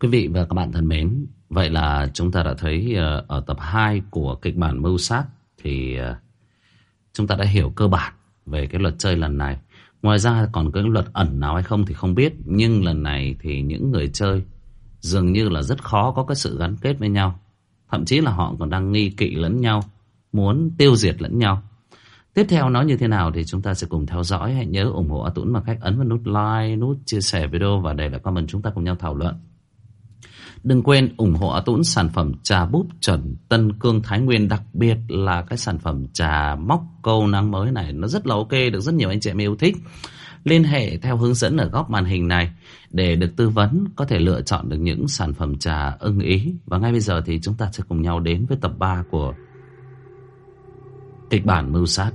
Quý vị và các bạn thân mến, vậy là chúng ta đã thấy ờ, ở tập 2 của kịch bản mưu sát thì ờ, chúng ta đã hiểu cơ bản về cái luật chơi lần này. Ngoài ra còn cái luật ẩn nào hay không thì không biết, nhưng lần này thì những người chơi dường như là rất khó có cái sự gắn kết với nhau. Thậm chí là họ còn đang nghi kỵ lẫn nhau, muốn tiêu diệt lẫn nhau. Tiếp theo nó như thế nào thì chúng ta sẽ cùng theo dõi. Hãy nhớ ủng hộ A Tũng bằng cách ấn vào nút like, nút chia sẻ video và để lại comment chúng ta cùng nhau thảo luận. Đừng quên ủng hộ A Tũng sản phẩm trà búp chuẩn Tân Cương Thái Nguyên Đặc biệt là cái sản phẩm trà móc câu nắng mới này. Nó rất là ok, được rất nhiều anh chị em yêu thích. Liên hệ theo hướng dẫn ở góc màn hình này Để được tư vấn có thể lựa chọn được những sản phẩm trà ưng ý. Và ngay bây giờ thì chúng ta sẽ cùng nhau đến với tập 3 của kịch bản mưu sát.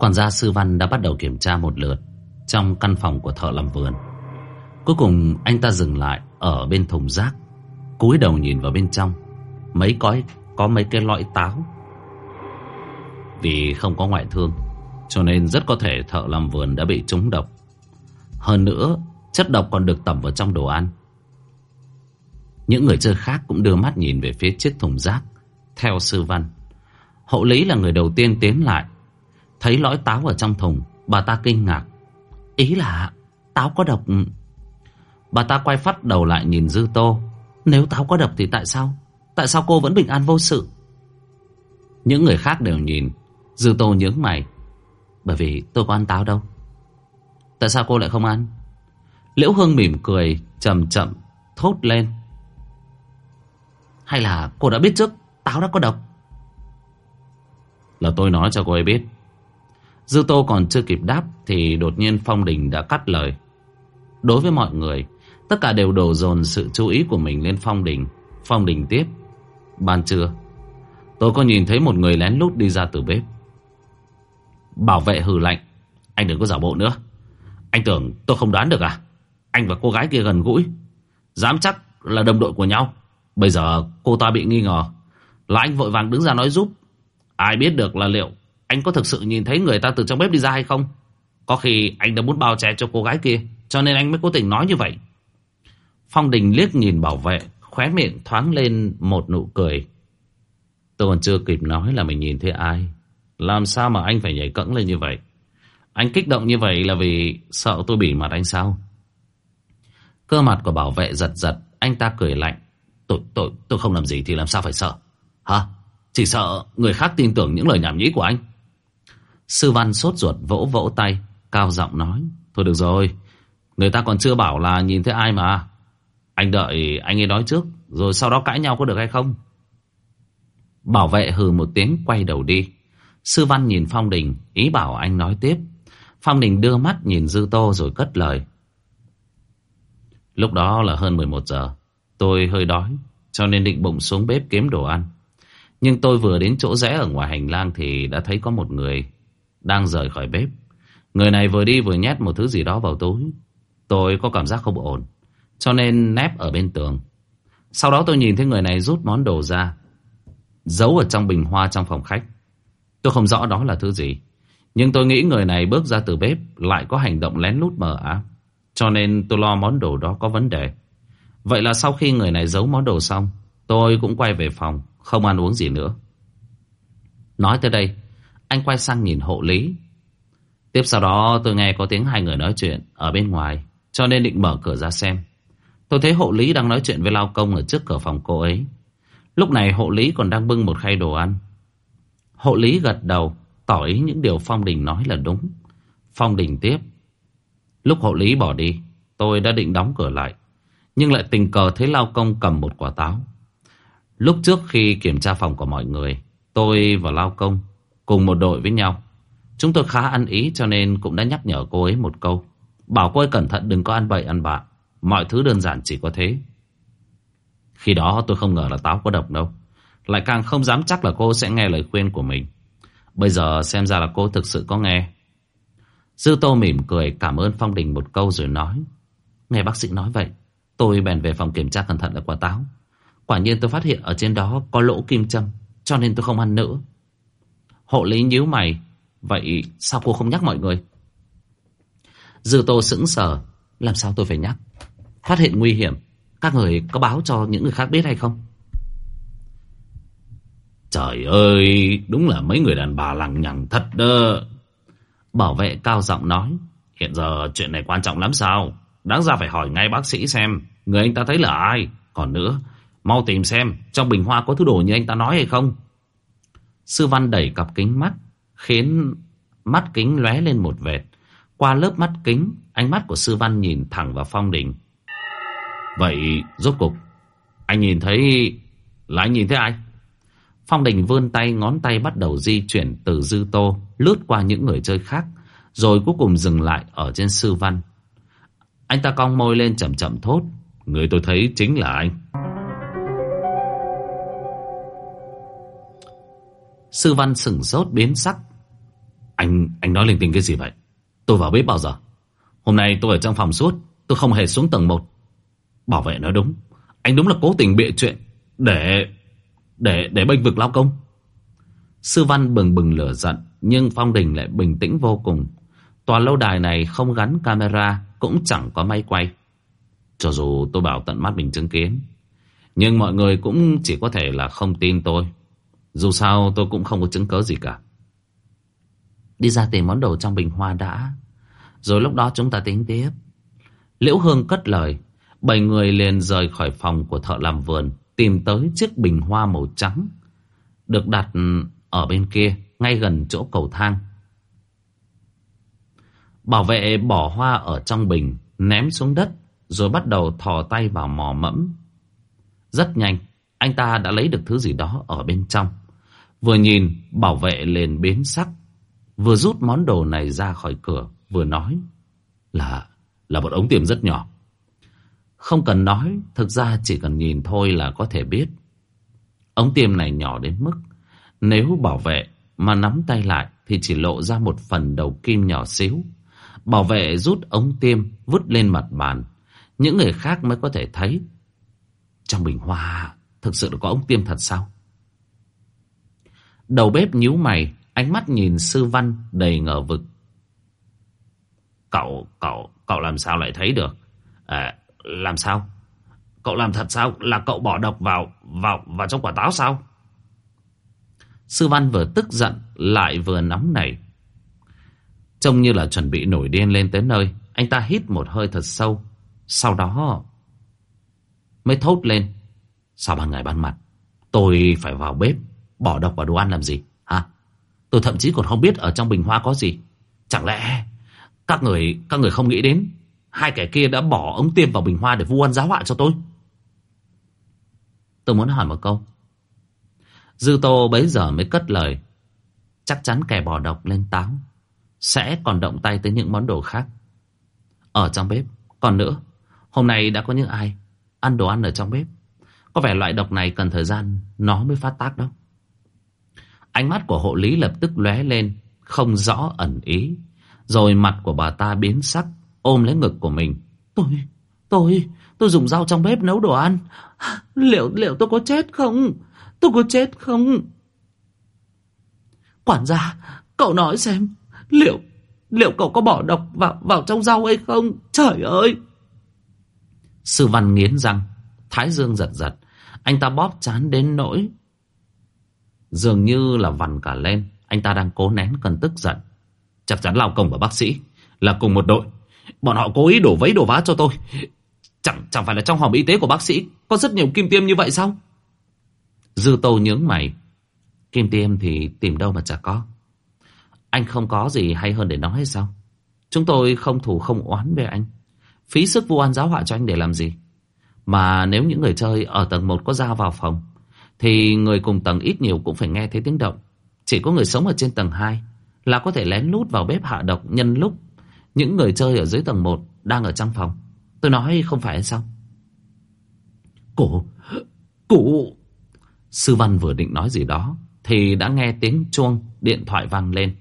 Quản gia sư văn đã bắt đầu kiểm tra một lượt Trong căn phòng của thợ làm vườn. Cuối cùng anh ta dừng lại Ở bên thùng rác cúi đầu nhìn vào bên trong. Mấy có, có mấy cái lõi táo. Vì không có ngoại thương Cho nên rất có thể thợ làm vườn đã bị trúng độc. Hơn nữa Chất độc còn được tẩm vào trong đồ ăn. Những người chơi khác cũng đưa mắt nhìn về phía chiếc thùng rác. Theo sư văn Hậu lý là người đầu tiên tiến lại. Thấy lõi táo ở trong thùng, Bà ta kinh ngạc. Ý là táo có độc. Bà ta quay phát đầu lại nhìn Dư Tô. Nếu táo có độc thì tại sao? Tại sao cô vẫn bình an vô sự? Những người khác đều nhìn. Dư Tô nhướng mày. Bởi vì tôi có ăn táo đâu. Tại sao cô lại không ăn? Liễu Hương mỉm cười, chậm chậm, thốt lên. Hay là cô đã biết trước Táo đã có độc? Là tôi nói cho cô ấy biết. Dư Tô còn chưa kịp đáp thì đột nhiên Phong Đình đã cắt lời. Đối với mọi người, tất cả đều đổ dồn sự chú ý của mình lên Phong Đình. Phong Đình tiếp. Ban trưa, tôi có nhìn thấy một người lén lút đi ra từ bếp. Bảo vệ hừ lạnh. Anh đừng có giả bộ nữa. Anh tưởng tôi không đoán được à? Anh và cô gái kia gần gũi. Dám chắc là đồng đội của nhau. Bây giờ cô ta bị nghi ngờ. Là anh vội vàng đứng ra nói giúp. Ai biết được là liệu anh có thực sự nhìn thấy người ta từ trong bếp đi ra hay không? Có khi anh đã muốn bao che cho cô gái kia, cho nên anh mới cố tình nói như vậy. Phong Đình liếc nhìn bảo vệ, khóe miệng thoáng lên một nụ cười. Tôi còn chưa kịp nói là mình nhìn thấy ai. Làm sao mà anh phải nhảy cẫng lên như vậy? Anh kích động như vậy là vì sợ tôi bị mặt anh sao? Cơ mặt của bảo vệ giật giật, anh ta cười lạnh. Tôi, tôi, tôi không làm gì thì làm sao phải sợ? Hả? Chỉ sợ người khác tin tưởng những lời nhảm nhí của anh. Sư Văn sốt ruột vỗ vỗ tay, cao giọng nói. Thôi được rồi, người ta còn chưa bảo là nhìn thấy ai mà. Anh đợi anh ấy nói trước, rồi sau đó cãi nhau có được hay không? Bảo vệ hừ một tiếng quay đầu đi. Sư Văn nhìn Phong Đình, ý bảo anh nói tiếp. Phong Đình đưa mắt nhìn Dư Tô rồi cất lời. Lúc đó là hơn 11 giờ. Tôi hơi đói, cho nên định bụng xuống bếp kiếm đồ ăn. Nhưng tôi vừa đến chỗ rẽ ở ngoài hành lang thì đã thấy có một người đang rời khỏi bếp. Người này vừa đi vừa nhét một thứ gì đó vào túi. Tôi có cảm giác không ổn, cho nên nép ở bên tường. Sau đó tôi nhìn thấy người này rút món đồ ra, giấu ở trong bình hoa trong phòng khách. Tôi không rõ đó là thứ gì, nhưng tôi nghĩ người này bước ra từ bếp lại có hành động lén lút mờ ám. Cho nên tôi lo món đồ đó có vấn đề. Vậy là sau khi người này giấu món đồ xong, tôi cũng quay về phòng, không ăn uống gì nữa. Nói tới đây, anh quay sang nhìn hộ lý. Tiếp sau đó tôi nghe có tiếng hai người nói chuyện ở bên ngoài, cho nên định mở cửa ra xem. Tôi thấy hộ lý đang nói chuyện với lao công ở trước cửa phòng cô ấy. Lúc này hộ lý còn đang bưng một khay đồ ăn. Hộ lý gật đầu, tỏ ý những điều Phong Đình nói là đúng. Phong Đình tiếp. Lúc hộ lý bỏ đi, tôi đã định đóng cửa lại. Nhưng lại tình cờ thấy lao công cầm một quả táo. Lúc trước khi kiểm tra phòng của mọi người, tôi và lao công cùng một đội với nhau. Chúng tôi khá ăn ý cho nên cũng đã nhắc nhở cô ấy một câu. Bảo cô ấy cẩn thận đừng có ăn bậy ăn bạ. Mọi thứ đơn giản chỉ có thế. Khi đó tôi không ngờ là táo có độc đâu. Lại càng không dám chắc là cô sẽ nghe lời khuyên của mình. Bây giờ xem ra là cô thực sự có nghe. Dư Tô mỉm cười cảm ơn Phong Đình một câu rồi nói. Nghe bác sĩ nói vậy, tôi bèn về phòng kiểm tra cẩn thận là quả táo. Quả nhiên tôi phát hiện ở trên đó có lỗ kim châm, cho nên tôi không ăn nữa. Hộ lý nhíu mày, vậy sao cô không nhắc mọi người? Dư Tô sững sờ, làm sao tôi phải nhắc? Phát hiện nguy hiểm, các người có báo cho những người khác biết hay không? Trời ơi, đúng là mấy người đàn bà lằng nhằng thật đó. Bảo vệ cao giọng nói. Hiện giờ chuyện này quan trọng lắm sao? Đáng ra phải hỏi ngay bác sĩ xem, người anh ta thấy là ai? Còn nữa, mau tìm xem, trong bình hoa có thứ đồ như anh ta nói hay không? Sư Văn đẩy cặp kính mắt, khiến mắt kính lóe lên một vệt. Qua lớp mắt kính, ánh mắt của Sư Văn nhìn thẳng vào Phong Đình. Vậy, rốt cục, anh nhìn thấy... là anh nhìn thấy ai? Phong Đình vươn tay, ngón tay bắt đầu di chuyển từ Dư Tô, lướt qua những người chơi khác, rồi cuối cùng dừng lại ở trên Sư Văn. Anh ta cong môi lên chậm chậm thốt, người tôi thấy chính là anh. Sư Văn sửng sốt biến sắc. Anh, anh nói linh tinh cái gì vậy? Tôi vào bếp bao giờ? Hôm nay tôi ở trong phòng suốt, tôi không hề xuống tầng 1. Bảo vệ nói đúng, anh đúng là cố tình bịa chuyện để để để bênh vực lao công. Sư Văn bừng bừng lửa giận, nhưng Phong Đình lại bình tĩnh vô cùng. Tòa lâu đài này không gắn camera, cũng chẳng có máy quay. Cho dù tôi bảo tận mắt mình chứng kiến, nhưng mọi người cũng chỉ có thể là không tin tôi. Dù sao tôi cũng không có chứng cớ gì cả. Đi ra tìm món đồ trong bình hoa đã, rồi lúc đó chúng ta tính tiếp. Liễu Hương cất lời, bảy người liền rời khỏi phòng của thợ làm vườn, tìm tới chiếc bình hoa màu trắng được đặt ở bên kia, ngay gần chỗ cầu thang. Bảo vệ bỏ hoa ở trong bình, ném xuống đất, rồi bắt đầu thò tay vào mò mẫm. Rất nhanh, anh ta đã lấy được thứ gì đó ở bên trong. Vừa nhìn, bảo vệ liền biến sắc. Vừa rút món đồ này ra khỏi cửa, vừa nói là là một ống tiêm rất nhỏ. Không cần nói, thực ra chỉ cần nhìn thôi là có thể biết. Ống tiêm này nhỏ đến mức nếu bảo vệ mà nắm tay lại thì chỉ lộ ra một phần đầu kim nhỏ xíu. Bảo vệ rút ống tiêm vứt lên mặt bàn. Những người khác mới có thể thấy. Trong bình hoa thực sự có ống tiêm thật sao? Đầu bếp nhíu mày, ánh mắt nhìn sư văn đầy ngờ vực. Cậu, cậu, cậu làm sao lại thấy được? À, làm sao? Cậu làm thật sao? Là cậu bỏ độc vào vào vào trong quả táo sao? Sư Văn vừa tức giận lại vừa nóng nảy. Trông như là chuẩn bị nổi điên lên tới nơi. Anh ta hít một hơi thật sâu. Sau đó mới thốt lên. Sao ban ngày ban mặt tôi phải vào bếp bỏ độc vào đồ ăn làm gì? Hả? Tôi thậm chí còn không biết ở trong bình hoa có gì. Chẳng lẽ các người các người không nghĩ đến Hai kẻ kia đã bỏ ống tiêm vào bình hoa để vu oan giáo họa cho tôi. Tôi muốn hỏi một câu. Dư Tô bấy giờ mới cất lời. Chắc chắn kẻ bỏ độc lên táo sẽ còn động tay tới những món đồ khác. Ở trong bếp. Còn nữa, hôm nay đã có những ai ăn đồ ăn ở trong bếp. Có vẻ loại độc này cần thời gian nó mới phát tác đâu. Ánh mắt của hộ lý lập tức lóe lên, không rõ ẩn ý. Rồi mặt của bà ta biến sắc, ôm lấy ngực của mình. Tôi, tôi, tôi dùng dao trong bếp nấu đồ ăn. Liệu, liệu tôi có chết không? Tôi có chết không? Quản gia, cậu nói xem, liệu, liệu cậu có bỏ độc vào, vào trong rau hay không? Trời ơi! Sư văn nghiến răng, thái dương giật giật. Anh ta bóp chán đến nỗi. Dường như là vằn cả lên. Anh ta đang cố nén cơn tức giận. Chắc chắn lao công và bác sĩ là cùng một đội. Bọn họ cố ý đổ vấy đổ vá cho tôi. Chẳng chẳng phải là trong hòm y tế của bác sĩ có rất nhiều kim tiêm như vậy sao? Dư Tô nhướng mày. Kim tiêm thì tìm đâu mà chả có. Anh không có gì hay hơn để nói hay sao? Chúng tôi không thù không oán về anh. Phí sức vu oan giáo họa cho anh để làm gì? Mà nếu những người chơi ở tầng 1 có ra vào phòng, thì người cùng tầng ít nhiều cũng phải nghe thấy tiếng động. Chỉ có người sống ở trên tầng 2 là có thể lén lút vào bếp hạ độc nhân lúc những người chơi ở dưới tầng 1 đang ở trong phòng. Tôi nói không phải hay sao? Cụ, cụ... Sư Văn vừa định nói gì đó thì đã nghe tiếng chuông điện thoại vang lên.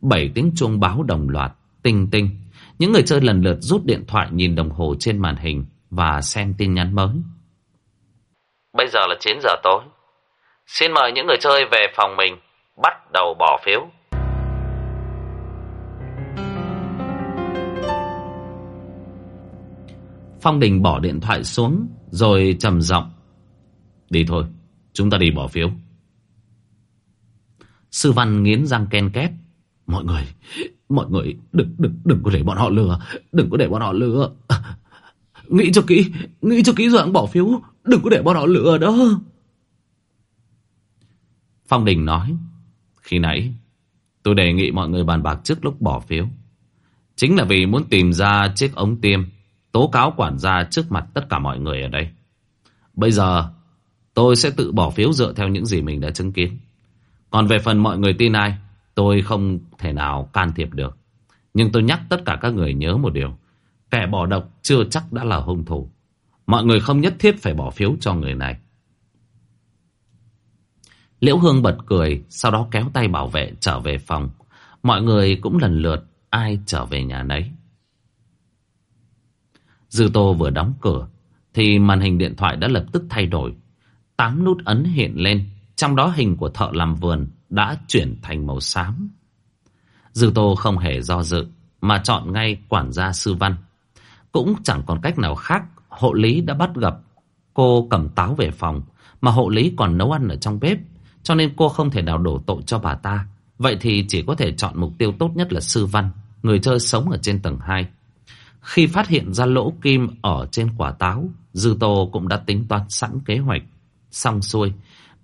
Bảy tiếng chuông báo đồng loạt Tinh tinh Những người chơi lần lượt rút điện thoại nhìn đồng hồ trên màn hình Và xem tin nhắn mới Bây giờ là 9 giờ tối Xin mời những người chơi về phòng mình, Bắt đầu bỏ phiếu. Phong Đình bỏ điện thoại xuống, Rồi trầm giọng. Đi thôi, Chúng ta đi bỏ phiếu. Sư Văn nghiến răng ken két. Mọi người Mọi người, đừng đừng đừng có để bọn họ lừa, Đừng có để bọn họ lừa. Nghĩ cho kỹ, Nghĩ cho kỹ rồi bỏ phiếu, Đừng có để bọn họ lừa đó. Phong Đình nói, Khi nãy, Tôi đề nghị mọi người bàn bạc trước lúc bỏ phiếu. Chính là vì muốn tìm ra chiếc ống tiêm, Tố cáo quản gia trước mặt tất cả mọi người ở đây. Bây giờ, Tôi sẽ tự bỏ phiếu dựa theo những gì mình đã chứng kiến. Còn về phần mọi người tin ai, Tôi không thể nào can thiệp được. Nhưng tôi nhắc tất cả các người nhớ một điều, Kẻ bỏ độc chưa chắc đã là hung thủ. Mọi người không nhất thiết phải bỏ phiếu cho người này. Liễu Hương bật cười, Sau đó kéo tay bảo vệ trở về phòng. Mọi người cũng lần lượt Ai trở về nhà nấy. Dư Tô vừa đóng cửa, Thì màn hình điện thoại đã lập tức thay đổi. Tám nút ấn hiện lên, Trong đó hình của thợ làm vườn Đã chuyển thành màu xám. Dư Tô không hề do dự, Mà chọn ngay quản gia sư văn. Cũng chẳng còn cách nào khác, Hộ lý đã bắt gặp Cô cầm táo về phòng, Mà hộ lý còn nấu ăn ở trong bếp. Cho nên cô không thể nào đổ tội cho bà ta. Vậy thì chỉ có thể chọn mục tiêu tốt nhất là sư văn, Người chơi sống ở trên tầng 2 Khi phát hiện ra lỗ kim ở trên quả táo, Dư Tô cũng đã tính toán sẵn kế hoạch. Xong xuôi,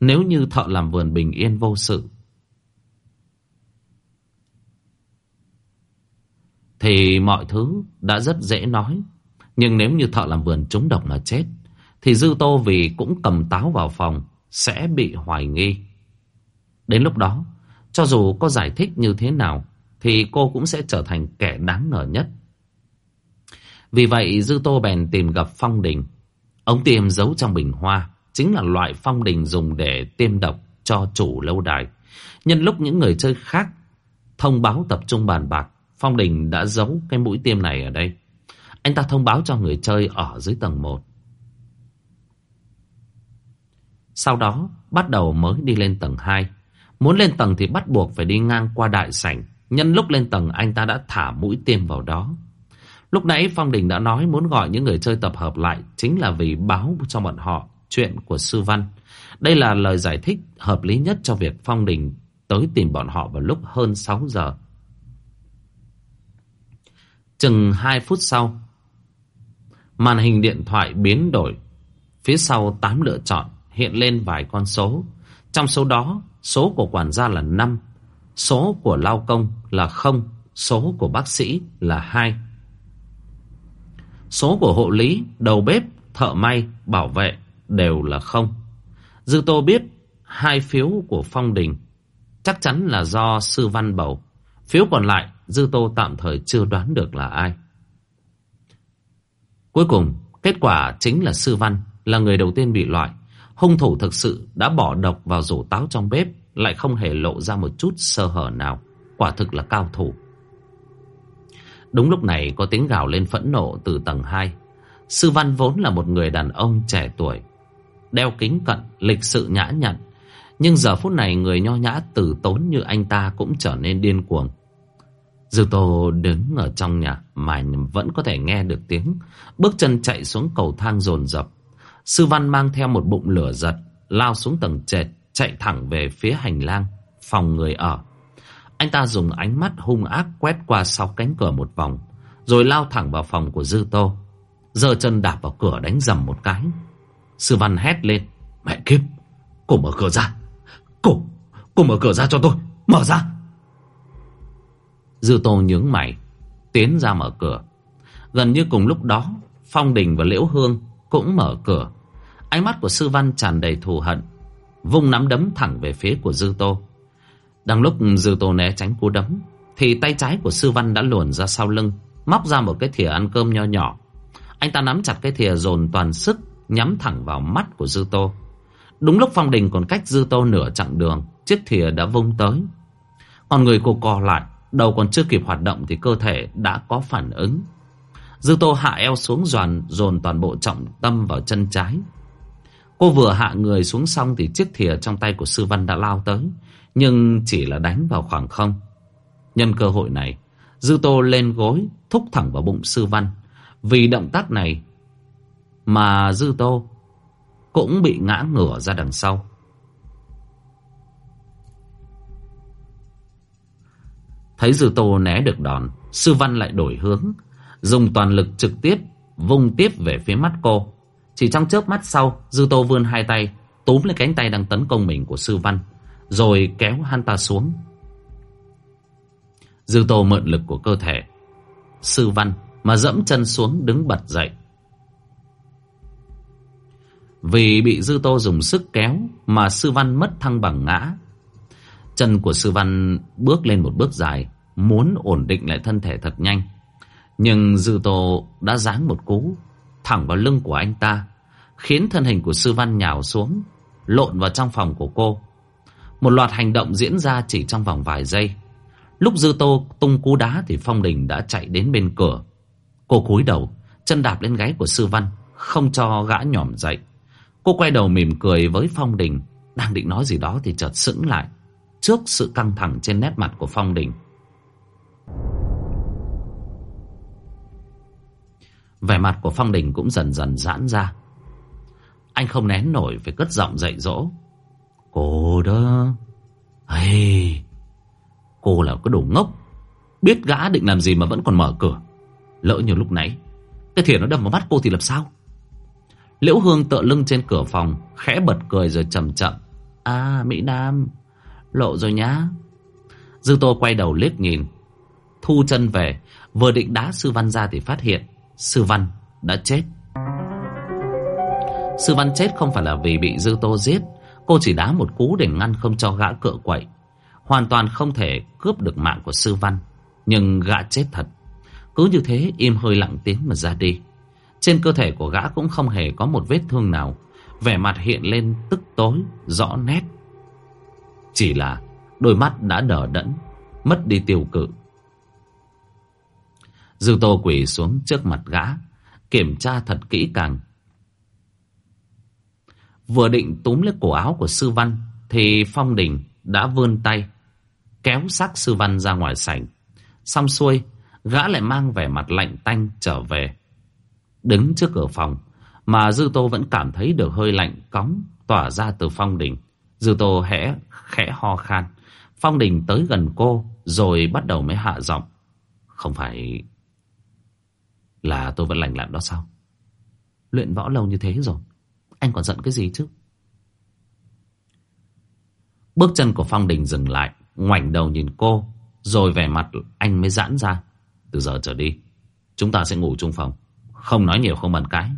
Nếu như thợ làm vườn bình yên vô sự, Thì mọi thứ đã rất dễ nói. Nhưng nếu như thợ làm vườn trúng độc mà chết, Thì Dư Tô vì cũng cầm táo vào phòng sẽ bị hoài nghi. Đến lúc đó, Cho dù có giải thích như thế nào, Thì cô cũng sẽ trở thành kẻ đáng ngờ nhất. Vì vậy, Dư Tô bèn tìm gặp Phong Đình. Ông tiêm giấu trong bình hoa, Chính là loại Phong Đình dùng để tiêm độc cho chủ lâu đài. Nhân lúc những người chơi khác Thông báo tập trung bàn bạc, Phong Đình đã giấu cái mũi tiêm này ở đây. Anh ta thông báo cho người chơi ở dưới tầng 1 sau đó, bắt đầu mới đi lên tầng 2 Muốn lên tầng thì bắt buộc phải đi ngang qua đại sảnh. Nhân lúc lên tầng, anh ta đã thả mũi tiêm vào đó. Lúc nãy Phong Đình đã nói muốn gọi những người chơi tập hợp lại Chính là vì báo cho bọn họ chuyện của Sư Văn. Đây là lời giải thích hợp lý nhất cho việc Phong Đình tới tìm bọn họ vào lúc hơn 6 giờ. Chừng 2 phút sau, Màn hình điện thoại biến đổi. Phía sau 8 lựa chọn hiện lên vài con số. Trong số đó Số của quản gia là 5 Số của lao công là 0 Số của bác sĩ là 2 Số của hộ lý, đầu bếp, thợ may, bảo vệ đều là 0 Dư Tô biết hai phiếu của Phong Đình chắc chắn là do Sư Văn bầu. Phiếu còn lại Dư Tô tạm thời chưa đoán được là ai. Cuối cùng Kết quả chính là Sư Văn Là người đầu tiên bị loại. Hung thủ thực sự đã bỏ độc vào rổ táo trong bếp Lại không hề lộ ra một chút sơ hở nào. Quả thực là cao thủ. Đúng lúc này có tiếng gào lên phẫn nộ từ tầng 2 Sư Văn vốn là một người đàn ông trẻ tuổi Đeo kính cận, lịch sự nhã nhặn. Nhưng giờ phút này người nho nhã từ tốn như anh ta cũng trở nên điên cuồng. Dư Tô đứng ở trong nhà mà vẫn có thể nghe được tiếng. Bước chân chạy xuống cầu thang dồn dập. Sư Văn mang theo một bụng lửa giật, Lao xuống tầng trệt, Chạy thẳng về phía hành lang, Phòng người ở. Anh ta dùng ánh mắt hung ác quét qua sau cánh cửa một vòng, Rồi lao thẳng vào phòng của Dư Tô. Giơ chân đạp vào cửa đánh dầm một cái. Sư Văn hét lên, Mẹ kiếp, Cô mở cửa ra. Cô Cô mở cửa ra cho tôi, Mở ra. Dư Tô nhướng mày, Tiến ra mở cửa. Gần như cùng lúc đó, Phong Đình và Liễu Hương cũng mở cửa. Ánh mắt của Sư Văn tràn đầy thù hận, Vung nắm đấm thẳng về phía của Dư Tô. Đang lúc Dư Tô né tránh cú đấm, Thì tay trái của Sư Văn đã luồn ra sau lưng, Móc ra một cái thìa ăn cơm nho nhỏ. Anh ta nắm chặt cái thìa dồn toàn sức, Nhắm thẳng vào mắt của Dư Tô. Đúng lúc Phong Đình còn cách Dư Tô nửa chặng đường, Chiếc thìa đã vung tới. Còn người cô co lại, Đầu còn chưa kịp hoạt động thì cơ thể đã có phản ứng. Dư Tô hạ eo xuống dồn dồn toàn bộ trọng tâm vào chân trái. Cô vừa hạ người xuống xong thì chiếc thìa trong tay của sư văn đã lao tới. Nhưng chỉ là đánh vào khoảng không. Nhân cơ hội này, Dư Tô lên gối thúc thẳng vào bụng sư văn. Vì động tác này mà Dư Tô cũng bị ngã ngửa ra đằng sau. Thấy Dư Tô né được đòn, Sư Văn lại đổi hướng, dùng toàn lực trực tiếp vung tiếp về phía mắt cô. Chỉ trong chớp mắt sau, Dư Tô vươn hai tay, túm lấy cánh tay đang tấn công mình của Sư Văn, rồi kéo hắn ta xuống. Dư Tô mượn lực của cơ thể, Sư Văn mà dẫm chân xuống đứng bật dậy. Vì bị Dư Tô dùng sức kéo mà Sư Văn mất thăng bằng ngã. Chân của Sư Văn bước lên một bước dài, muốn ổn định lại thân thể thật nhanh. Nhưng Dư Tô đã giáng một cú thẳng vào lưng của anh ta, khiến thân hình của Sư Văn nhào xuống, lộn vào trong phòng của cô. Một loạt hành động diễn ra chỉ trong vòng vài giây. Lúc Dư Tô tung cú đá thì Phong Đình đã chạy đến bên cửa. Cô cúi đầu, chân đạp lên gáy của Sư Văn, không cho gã nhỏm dậy. Cô quay đầu mỉm cười với Phong Đình, đang định nói gì đó thì chợt sững lại trước sự căng thẳng trên nét mặt của Phong Đình. Vẻ mặt của Phong Đình cũng dần dần giãn ra. Anh không nén nổi phải cất giọng dạy dỗ. Cô đó... Hey, cô là cái đồ ngốc. Biết gã định làm gì mà vẫn còn mở cửa. Lỡ như lúc nãy, cái thìa nó đâm vào mắt cô thì làm sao? Liễu Hương tựa lưng trên cửa phòng, khẽ bật cười rồi chậm chậm. À, Mỹ Nam, lộ rồi nhá. Dư Tô quay đầu liếc nhìn, thu chân về, vừa định đá Sư Văn ra thì phát hiện Sư Văn đã chết. Sư Văn chết không phải là vì bị Dư Tô giết, cô chỉ đá một cú để ngăn không cho gã cựa quậy. Hoàn toàn không thể cướp được mạng của Sư Văn, nhưng gã chết thật. Cứ như thế im hơi lặng tiếng mà ra đi. Trên cơ thể của gã cũng không hề có một vết thương nào, vẻ mặt hiện lên tức tối, rõ nét. Chỉ là đôi mắt đã đờ đẫn, mất đi tiêu cự. Dư Tô quỳ xuống trước mặt gã, kiểm tra thật kỹ càng. Vừa định túm lấy cổ áo của Sư Văn, thì Phong Đình đã vươn tay, kéo xác Sư Văn ra ngoài sảnh. Xong xuôi, gã lại mang vẻ mặt lạnh tanh trở về. Đứng trước cửa phòng, mà Dư Tô vẫn cảm thấy được hơi lạnh cóng tỏa ra từ Phong Đình. Dư Tô hẽ khẽ ho khan. Phong Đình tới gần cô, rồi bắt đầu mới hạ giọng. Không phải là tôi vẫn lành lặn đó sao? Luyện võ lâu như thế rồi, anh còn giận cái gì chứ? Bước chân của Phong Đình dừng lại, ngoảnh đầu nhìn cô, rồi vẻ mặt anh mới giãn ra. Từ giờ trở đi, chúng ta sẽ ngủ chung phòng. Không nói nhiều không bàn cái.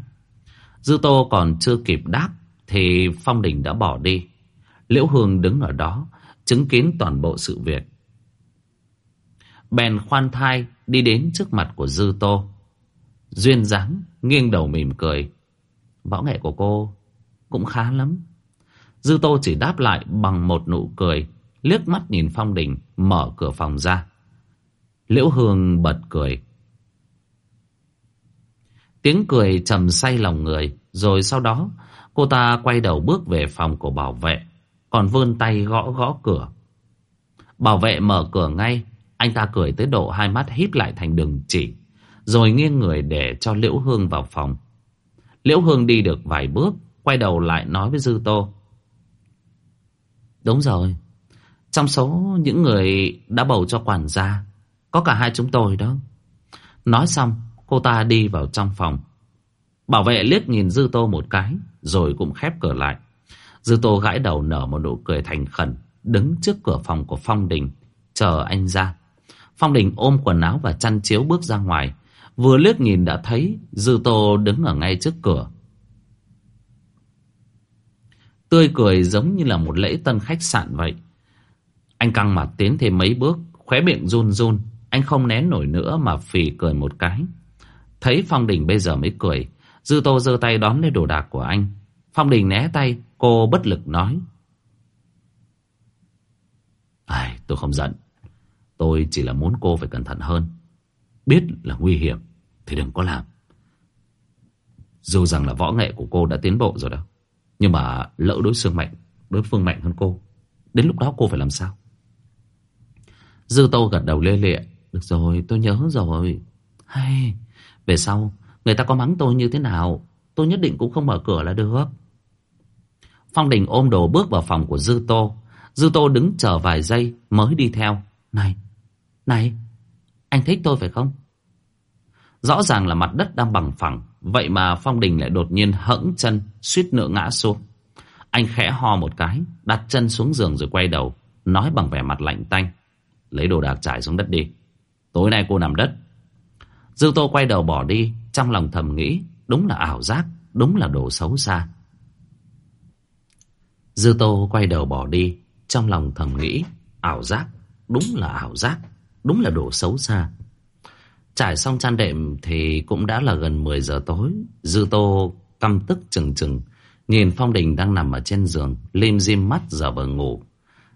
Dư Tô còn chưa kịp đáp, thì Phong Đình đã bỏ đi. Liễu Hương đứng ở đó, chứng kiến toàn bộ sự việc. Bèn khoan thai đi đến trước mặt của Dư Tô. Duyên dáng, nghiêng đầu mỉm cười. Võ nghệ của cô cũng khá lắm. Dư Tô chỉ đáp lại bằng một nụ cười, liếc mắt nhìn Phong Đình, mở cửa phòng ra. Liễu Hương bật cười. Tiếng cười trầm say lòng người, rồi sau đó cô ta quay đầu bước về phòng của bảo vệ, còn vươn tay gõ gõ cửa. Bảo vệ mở cửa ngay, anh ta cười tới độ hai mắt híp lại thành đường chỉ, rồi nghiêng người để cho Liễu Hương vào phòng. Liễu Hương đi được vài bước, quay đầu lại nói với Dư Tô. Đúng rồi, trong số những người đã bầu cho quản gia, có cả hai chúng tôi đó. Nói xong, cô ta đi vào trong phòng. Bảo vệ liếc nhìn Dư Tô một cái, rồi cũng khép cửa lại. Dư Tô gãi đầu nở một nụ cười thành khẩn, đứng trước cửa phòng của Phong Đình, chờ anh ra. Phong Đình ôm quần áo và chăn chiếu bước ra ngoài, vừa liếc nhìn đã thấy Dư Tô đứng ở ngay trước cửa. Tươi cười giống như là một lễ tân khách sạn vậy. Anh căng mặt tiến thêm mấy bước, khóe miệng run run, anh không nén nổi nữa mà phì cười một cái. Thấy Phong Đình bây giờ mới cười, Dư Tô giơ tay đón lấy đồ đạc của anh. Phong Đình né tay, cô bất lực nói. Ai, tôi không giận. Tôi chỉ là muốn cô phải cẩn thận hơn. Biết là nguy hiểm thì đừng có làm. Dù rằng là võ nghệ của cô đã tiến bộ rồi đó. Nhưng mà lỡ đối phương mạnh, đối phương mạnh hơn cô. Đến lúc đó cô phải làm sao? Dư Tô gật đầu lê lịa. Được rồi, tôi nhớ rồi. Hay, về sau, người ta có mắng tôi như thế nào, tôi nhất định cũng không mở cửa là được. Phong Đình ôm đồ bước vào phòng của Dư Tô. Dư Tô đứng chờ vài giây mới đi theo. Này, này, anh thích tôi phải không? Rõ ràng là mặt đất đang bằng phẳng, vậy mà Phong Đình lại đột nhiên hẫng chân, suýt nữa ngã xuống. Anh khẽ ho một cái, đặt chân xuống giường rồi quay đầu, nói bằng vẻ mặt lạnh tanh. Lấy đồ đạc trải xuống đất đi. Tối nay cô nằm đất. Dư Tô quay đầu bỏ đi, trong lòng thầm nghĩ, đúng là ảo giác, đúng là đồ xấu xa. Dư Tô quay đầu bỏ đi, trong lòng thầm nghĩ, ảo giác, đúng là ảo giác, đúng là đồ xấu xa. Trải xong chăn đệm thì cũng đã là gần 10 giờ tối. Dư Tô căm tức chừng chừng, nhìn Phong Đình đang nằm ở trên giường, lim dim mắt giờ vờ ngủ.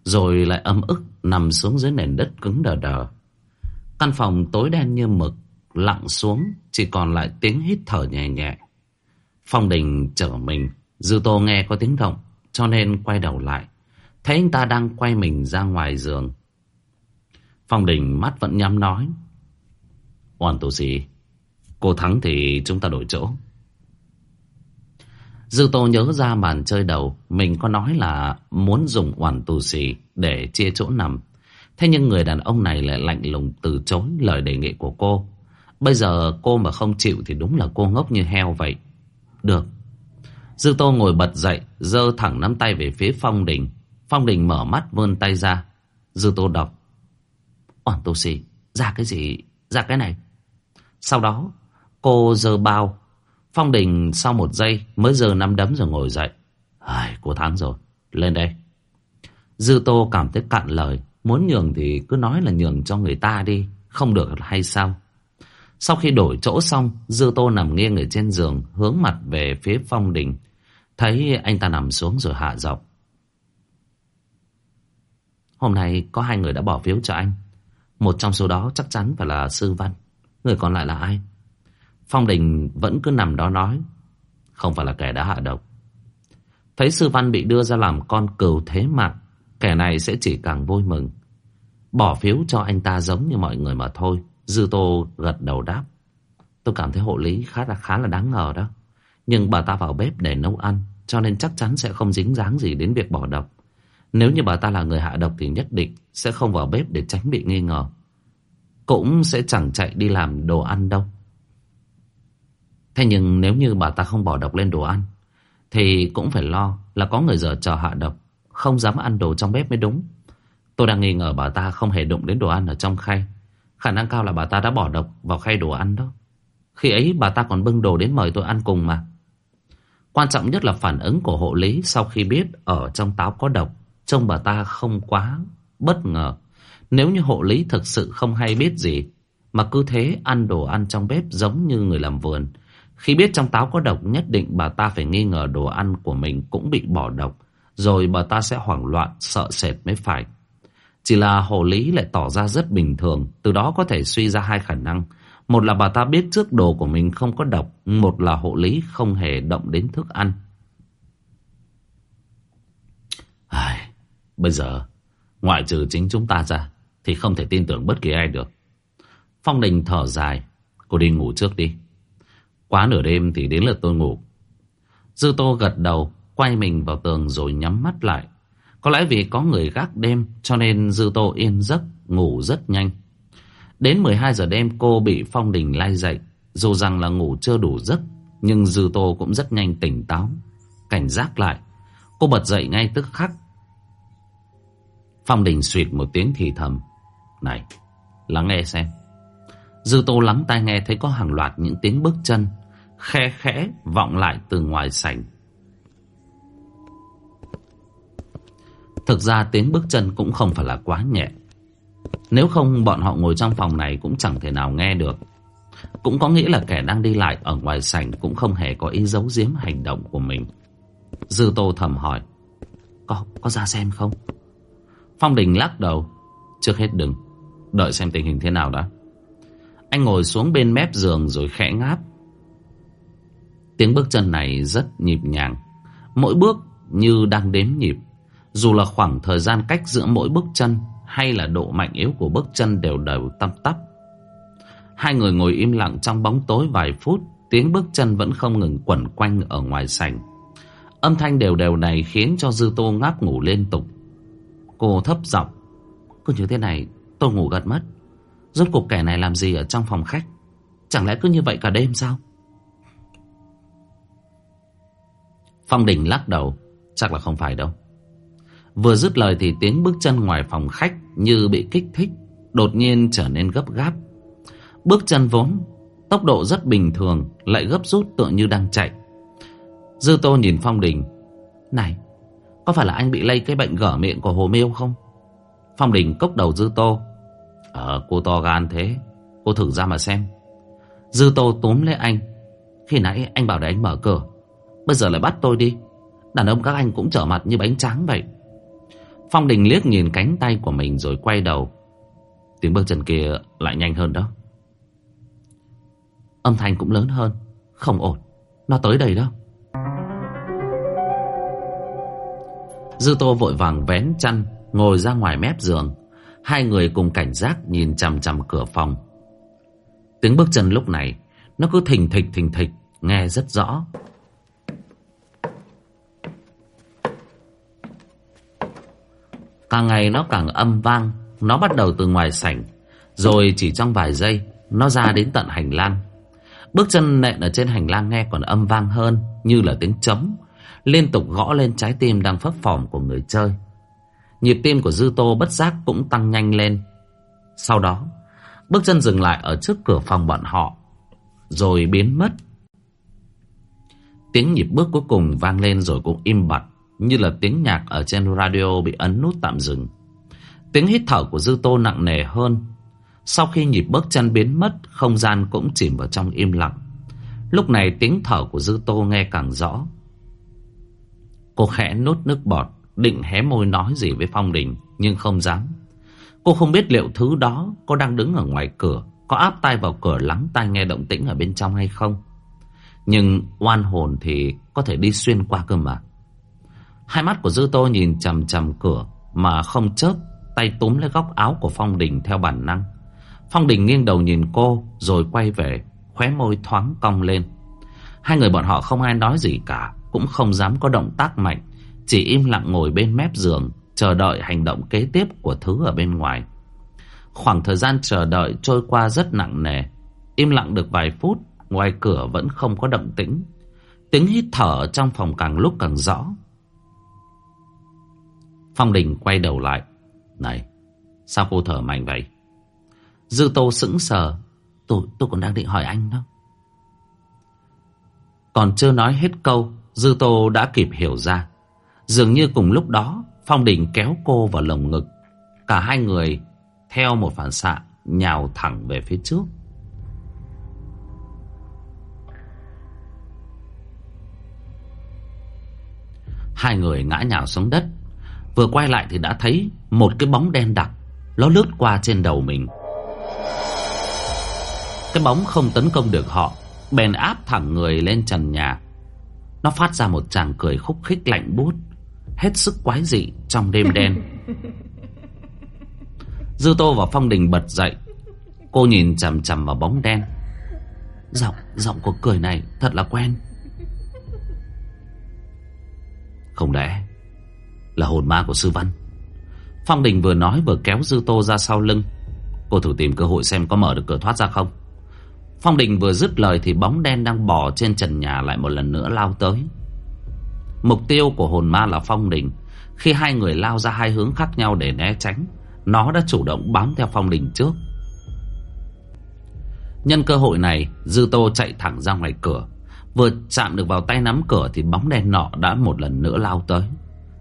Rồi lại ấm ức nằm xuống dưới nền đất cứng đờ đờ. Căn phòng tối đen như mực, lặng xuống, chỉ còn lại tiếng hít thở nhẹ nhẹ. Phong Đình trở mình, Dư Tô nghe có tiếng động, cho nên quay đầu lại. Thấy anh ta đang quay mình ra ngoài giường. Phong Đình mắt vẫn nhắm nói. Hoàn tù sĩ, cô thắng thì chúng ta đổi chỗ. Dư Tô nhớ ra màn chơi đầu, mình có nói là muốn dùng oản tù xì để chia chỗ nằm. Thế nhưng người đàn ông này lại lạnh lùng từ chối lời đề nghị của cô. Bây giờ cô mà không chịu thì đúng là cô ngốc như heo vậy. Được. Dư Tô ngồi bật dậy, giơ thẳng nắm tay về phía Phong Đình. Phong Đình mở mắt vươn tay ra. Dư Tô đọc. Oản tù xì, ra cái gì? Ra cái này. Sau đó, cô giơ bao Phong Đình sau một giây mới giờ năm đấm rồi ngồi dậy. Ai, cô thắng rồi, lên đây. Dư Tô cảm thấy cạn lời, muốn nhường thì cứ nói là nhường cho người ta đi, không được hay sao? Sau khi đổi chỗ xong, Dư Tô nằm nghiêng ở trên giường, hướng mặt về phía Phong Đình. Thấy anh ta nằm xuống rồi hạ giọng. Hôm nay có hai người đã bỏ phiếu cho anh. Một trong số đó chắc chắn phải là Sư Văn. Người còn lại là ai? Phong Đình vẫn cứ nằm đó nói. Không phải là kẻ đã hạ độc. Thấy sư văn bị đưa ra làm con cừu thế mạng. Kẻ này sẽ chỉ càng vui mừng. Bỏ phiếu cho anh ta giống như mọi người mà thôi. Dư Tô gật đầu đáp. Tôi cảm thấy hộ lý khá là khá là đáng ngờ đó. Nhưng bà ta vào bếp để nấu ăn. Cho nên chắc chắn sẽ không dính dáng gì đến việc bỏ độc. Nếu như bà ta là người hạ độc thì nhất định sẽ không vào bếp để tránh bị nghi ngờ. Cũng sẽ chẳng chạy đi làm đồ ăn đâu. Thế nhưng nếu như bà ta không bỏ độc lên đồ ăn, Thì cũng phải lo là có người giờ chờ hạ độc, Không dám ăn đồ trong bếp mới đúng. Tôi đang nghi ngờ bà ta không hề đụng đến đồ ăn ở trong khay. Khả năng cao là bà ta đã bỏ độc vào khay đồ ăn đó. Khi ấy bà ta còn bưng đồ đến mời tôi ăn cùng mà. Quan trọng nhất là phản ứng của hộ lý Sau khi biết ở trong táo có độc, Trông bà ta không quá bất ngờ. Nếu như hộ lý thực sự không hay biết gì Mà cứ thế ăn đồ ăn trong bếp giống như người làm vườn khi biết trong táo có độc nhất định bà ta phải nghi ngờ đồ ăn của mình cũng bị bỏ độc. Rồi bà ta sẽ hoảng loạn, sợ sệt mới phải. Chỉ là hộ lý lại tỏ ra rất bình thường. Từ đó có thể suy ra hai khả năng. Một là bà ta biết trước đồ của mình không có độc. Một là hộ lý không hề động đến thức ăn. Ai, bây giờ, ngoại trừ chính chúng ta ra, thì không thể tin tưởng bất kỳ ai được. Phong Đình thở dài. Cô đi ngủ trước đi. Quá nửa đêm thì đến lượt tôi ngủ. Dư Tô gật đầu, quay mình vào tường rồi nhắm mắt lại. Có lẽ vì có người gác đêm cho nên Dư Tô yên giấc, ngủ rất nhanh. Đến 12 giờ đêm cô bị Phong Đình lai dậy. Dù rằng là ngủ chưa đủ giấc, nhưng Dư Tô cũng rất nhanh tỉnh táo. Cảnh giác lại, cô bật dậy ngay tức khắc. Phong Đình suyệt một tiếng thì thầm. Này, lắng nghe xem. Dư Tô lắng tai nghe thấy có hàng loạt những tiếng bước chân khe khẽ vọng lại từ ngoài sảnh. Thực ra tiếng bước chân cũng không phải là quá nhẹ. Nếu không bọn họ ngồi trong phòng này cũng chẳng thể nào nghe được. Cũng có nghĩa là kẻ đang đi lại ở ngoài sảnh cũng không hề có ý giấu giếm hành động của mình. Dư Tô thầm hỏi. Có, có ra xem không? Phong Đình lắc đầu. Trước hết đừng. Đợi xem tình hình thế nào đã. Anh ngồi xuống bên mép giường rồi khẽ ngáp. Tiếng bước chân này rất nhịp nhàng. Mỗi bước như đang đếm nhịp. Dù là khoảng thời gian cách giữa mỗi bước chân Hay là độ mạnh yếu của bước chân đều đều tăm tắp. Hai người ngồi im lặng trong bóng tối vài phút, Tiếng bước chân vẫn không ngừng quẩn quanh ở ngoài sảnh. Âm thanh đều đều này khiến cho Dư Tô ngáp ngủ liên tục. Cô thấp giọng, Cứ như thế này tôi ngủ gật mất Rốt cuộc kẻ này làm gì ở trong phòng khách? Chẳng lẽ cứ như vậy cả đêm sao? Phong Đình lắc đầu. Chắc là không phải đâu. Vừa dứt lời thì tiếng bước chân ngoài phòng khách Như bị kích thích, Đột nhiên trở nên gấp gáp. Bước chân vốn, Tốc độ rất bình thường, Lại gấp rút tựa như đang chạy. Dư Tô nhìn Phong Đình. Này, Có phải là anh bị lây cái bệnh gở miệng của Hồ Miêu không? Phong Đình cốc đầu Dư Tô. Ờ cô to gan thế. Cô thử ra mà xem. Dư Tô túm lấy anh. Khi nãy anh bảo để anh mở cửa. Bây giờ lại bắt tôi đi. Đàn ông các anh cũng trở mặt như bánh tráng vậy. Phong Đình liếc nhìn cánh tay của mình rồi quay đầu. Tiếng bước chân kia lại nhanh hơn đó. Âm thanh cũng lớn hơn. Không ổn. Nó tới đây đó. Dư Tô vội vàng vén chăn, Ngồi ra ngoài mép giường. Hai người cùng cảnh giác nhìn chằm chằm cửa phòng. Tiếng bước chân lúc này, Nó cứ thình thịch thình thịch, Nghe rất rõ. Càng ngày nó càng âm vang, Nó bắt đầu từ ngoài sảnh, Rồi chỉ trong vài giây, Nó ra đến tận hành lang. Bước chân nện ở trên hành lang nghe còn âm vang hơn, Như là tiếng trống, Liên tục gõ lên trái tim đang phấp phỏng của người chơi. Nhịp tim của Dư Tô bất giác cũng tăng nhanh lên. Sau đó, Bước chân dừng lại ở trước cửa phòng bọn họ, Rồi biến mất. Tiếng nhịp bước cuối cùng vang lên rồi cũng im bặt, Như là tiếng nhạc ở trên radio bị ấn nút tạm dừng. Tiếng hít thở của Dư Tô nặng nề hơn. Sau khi nhịp bước chân biến mất, Không gian cũng chìm vào trong im lặng. Lúc này tiếng thở của Dư Tô nghe càng rõ. Cô khẽ nốt nước bọt. Định hé môi nói gì với Phong Đình, Nhưng không dám. Cô không biết liệu thứ đó có đang đứng ở ngoài cửa, Có áp tay vào cửa lắng tai nghe động tĩnh ở bên trong hay không. Nhưng oan hồn thì có thể đi xuyên qua cơ mà. Hai mắt của Dư Tô nhìn chằm chằm cửa, Mà không chớp, Tay túm lấy góc áo của Phong Đình theo bản năng. Phong Đình nghiêng đầu nhìn cô, Rồi quay về, Khóe môi thoáng cong lên. Hai người bọn họ không ai nói gì cả, Cũng không dám có động tác mạnh. Chỉ im lặng ngồi bên mép giường Chờ đợi hành động kế tiếp của thứ ở bên ngoài. Khoảng thời gian chờ đợi trôi qua rất nặng nề. Im lặng được vài phút Ngoài cửa vẫn không có động tĩnh. Tiếng hít thở trong phòng càng lúc càng rõ. Phong Đình quay đầu lại. Này Sao cô thở mạnh vậy? Dư Tô sững sờ. Tôi, tôi còn đang định hỏi anh đó. Còn chưa nói hết câu Dư Tô đã kịp hiểu ra. Dường như cùng lúc đó, Phong Đình kéo cô vào lồng ngực. Cả hai người Theo một phản xạ Nhào thẳng về phía trước. Hai người ngã nhào xuống đất. Vừa quay lại thì đã thấy Một cái bóng đen đặc, Nó lướt qua trên đầu mình. Cái bóng không tấn công được họ, Bèn áp thẳng người lên trần nhà. Nó phát ra một tràng cười khúc khích lạnh bút Hết sức quái dị trong đêm đen. Dư Tô và Phong Đình bật dậy. Cô nhìn chằm chằm vào bóng đen. Giọng, giọng của cười này thật là quen. Không lẽ Là hồn ma của sư văn? Phong Đình vừa nói vừa kéo Dư Tô ra sau lưng. Cô thử tìm cơ hội xem có mở được cửa thoát ra không. Phong Đình vừa dứt lời Thì bóng đen đang bò trên trần nhà lại một lần nữa lao tới. Mục tiêu của hồn ma là Phong Đình. Khi hai người lao ra hai hướng khác nhau để né tránh, Nó đã chủ động bám theo Phong Đình trước. Nhân cơ hội này, Dư Tô chạy thẳng ra ngoài cửa. Vừa chạm được vào tay nắm cửa Thì bóng đen nọ đã một lần nữa lao tới.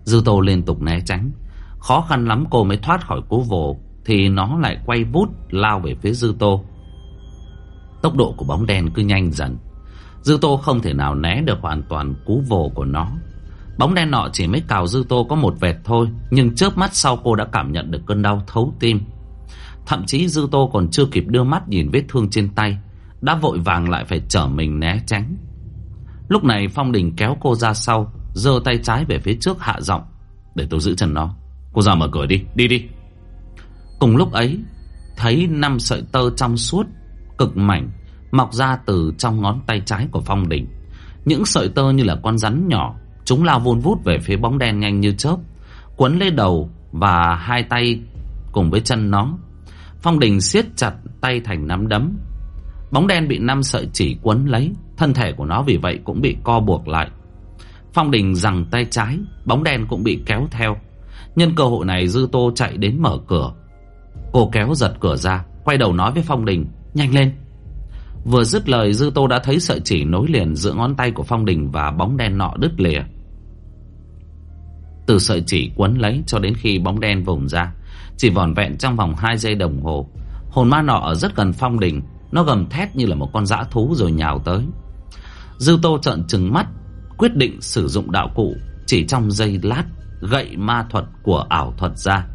Dư Tô liên tục né tránh. Khó khăn lắm cô mới thoát khỏi cú vồ, Thì nó lại quay vút Lao về phía Dư Tô. Tốc độ của bóng đen cứ nhanh dần. Dư Tô không thể nào né được hoàn toàn cú vồ của nó. Bóng đen nọ chỉ mới cào Dư Tô có một vệt thôi Nhưng chớp mắt sau cô đã cảm nhận được cơn đau thấu tim. Thậm chí Dư Tô còn chưa kịp đưa mắt nhìn vết thương trên tay Đã vội vàng lại phải trở mình né tránh. Lúc này Phong Đình kéo cô ra sau giơ tay trái về phía trước hạ giọng Để tôi giữ chân nó. Cô ra mở cửa đi, đi đi. Cùng lúc ấy Thấy năm sợi tơ trong suốt Cực mảnh Mọc ra từ trong ngón tay trái của Phong Đình. Những sợi tơ như là con rắn nhỏ Chúng lao vun vút về phía bóng đen nhanh như chớp, Quấn lấy đầu Và hai tay cùng với chân nó Phong Đình siết chặt tay thành nắm đấm. Bóng đen bị năm sợi chỉ quấn lấy, Thân thể của nó vì vậy cũng bị co buộc lại. Phong Đình giằng tay trái, Bóng đen cũng bị kéo theo. Nhân cơ hội này Dư Tô chạy đến mở cửa. Cô kéo giật cửa ra, Quay đầu nói với Phong Đình, Nhanh lên. Vừa dứt lời, Dư Tô đã thấy sợi chỉ nối liền giữa ngón tay của Phong Đình và bóng đen nọ đứt lìa. Từ sợi chỉ quấn lấy cho đến khi bóng đen vùng ra, chỉ vòn vẹn trong vòng hai giây đồng hồ. Hồn ma nọ ở rất gần Phong Đình, nó gầm thét như là một con dã thú rồi nhào tới. Dư Tô trợn trừng mắt, quyết định sử dụng đạo cụ chỉ trong giây lát gậy ma thuật của ảo thuật ra.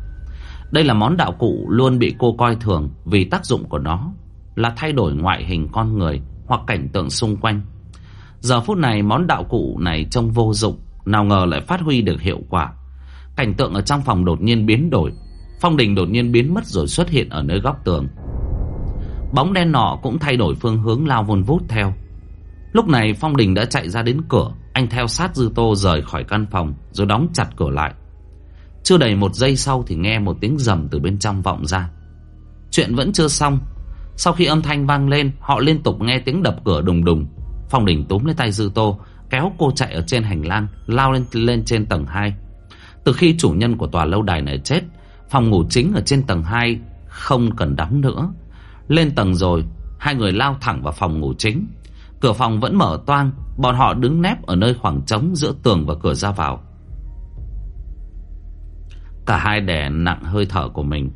Đây là món đạo cụ luôn bị cô coi thường vì tác dụng của nó là thay đổi ngoại hình con người hoặc cảnh tượng xung quanh. Giờ phút này món đạo cụ này trông vô dụng, nào ngờ lại phát huy được hiệu quả. Cảnh tượng ở trong phòng đột nhiên biến đổi, phong đình đột nhiên biến mất rồi xuất hiện ở nơi góc tường. Bóng đen nọ cũng thay đổi phương hướng lao vun vút theo. Lúc này Phong Đình đã chạy ra đến cửa, anh theo sát Dư Tô rời khỏi căn phòng rồi đóng chặt cửa lại. Chưa đầy một giây sau thì nghe một tiếng rầm từ bên trong vọng ra. Chuyện vẫn chưa xong, sau khi âm thanh vang lên Họ liên tục nghe tiếng đập cửa đùng đùng Phong Đình túm lấy tay Dư Tô Kéo cô chạy ở trên hành lang, Lao lên lên trên tầng 2 Từ khi chủ nhân của tòa lâu đài này chết, Phòng ngủ chính ở trên tầng 2 Không cần đóng nữa. Lên tầng rồi, Hai người lao thẳng vào phòng ngủ chính. Cửa phòng vẫn mở toang, Bọn họ đứng nép ở nơi khoảng trống Giữa tường và cửa ra vào. Cả hai đè nặng hơi thở của mình.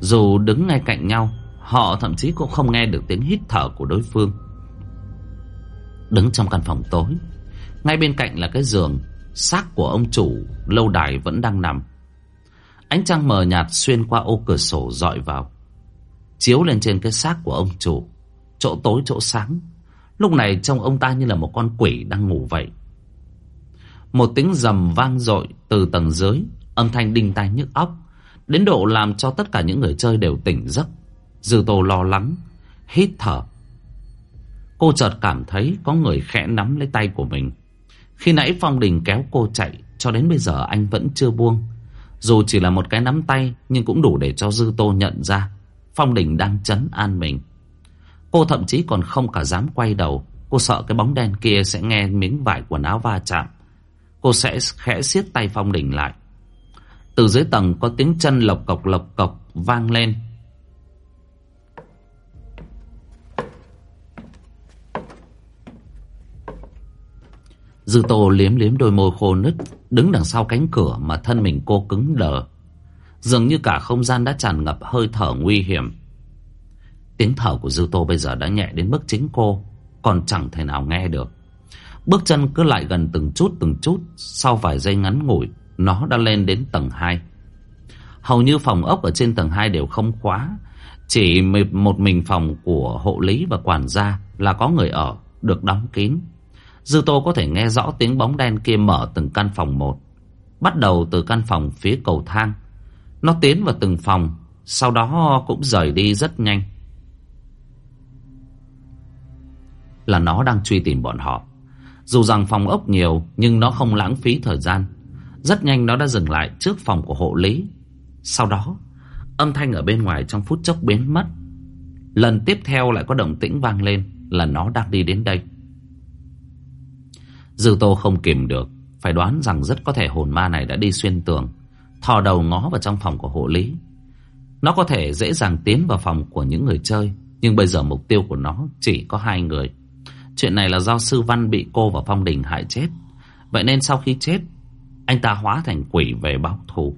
Dù đứng ngay cạnh nhau, Họ thậm chí cũng không nghe được tiếng hít thở của đối phương. Đứng trong căn phòng tối. Ngay bên cạnh là cái giường, Xác của ông chủ, Lâu đài vẫn đang nằm. Ánh trăng mờ nhạt xuyên qua ô cửa sổ dọi vào, Chiếu lên trên cái xác của ông chủ, Chỗ tối chỗ sáng. Lúc này trông ông ta như là một con quỷ đang ngủ vậy. Một tiếng rầm vang dội từ tầng dưới, Âm thanh đinh tai nhức óc, Đến độ làm cho tất cả những người chơi đều tỉnh giấc. Dư tô lo lắng, Hít thở. Cô chợt cảm thấy có người khẽ nắm lấy tay của mình. Khi nãy Phong Đình kéo cô chạy, Cho đến bây giờ anh vẫn chưa buông. Dù chỉ là một cái nắm tay, Nhưng cũng đủ để cho Dư Tô nhận ra Phong Đình đang chấn an mình. Cô thậm chí còn không cả dám quay đầu. Cô sợ cái bóng đen kia sẽ nghe miếng vải quần áo va chạm. Cô sẽ khẽ siết tay Phong Đình lại. Từ dưới tầng có tiếng chân lộc cộc lộc cộc vang lên. Dư Tô liếm liếm đôi môi khô nứt, đứng đằng sau cánh cửa mà thân mình cô cứng đờ. Dường như cả không gian đã tràn ngập hơi thở nguy hiểm. Tiếng thở của Dư Tô bây giờ đã nhẹ đến mức chính cô còn chẳng thể nào nghe được. Bước chân cứ lại gần từng chút từng chút, sau vài giây ngắn ngủi, nó đã lên đến tầng 2 Hầu như phòng ốc ở trên tầng 2 đều không khóa Chỉ một mình phòng của hộ lý và quản gia Là có người ở Được đóng kín Dư Tô có thể nghe rõ tiếng bóng đen kia mở từng căn phòng một Bắt đầu từ căn phòng phía cầu thang Nó tiến vào từng phòng Sau đó cũng rời đi rất nhanh Là nó đang truy tìm bọn họ Dù rằng phòng ốc nhiều Nhưng nó không lãng phí thời gian rất nhanh nó đã dừng lại trước phòng của hộ lý. Sau đó, âm thanh ở bên ngoài trong phút chốc biến mất. Lần tiếp theo lại có động tĩnh vang lên là nó đang đi đến đây. Dư Tô không kìm được, phải đoán rằng rất có thể hồn ma này đã đi xuyên tường, thò đầu ngó vào trong phòng của hộ lý. Nó có thể dễ dàng tiến vào phòng của những người chơi, nhưng bây giờ mục tiêu của nó chỉ có hai người. Chuyện này là do Sư Văn bị cô và Phong Đình hại chết. Vậy nên sau khi chết, anh ta hóa thành quỷ về báo thù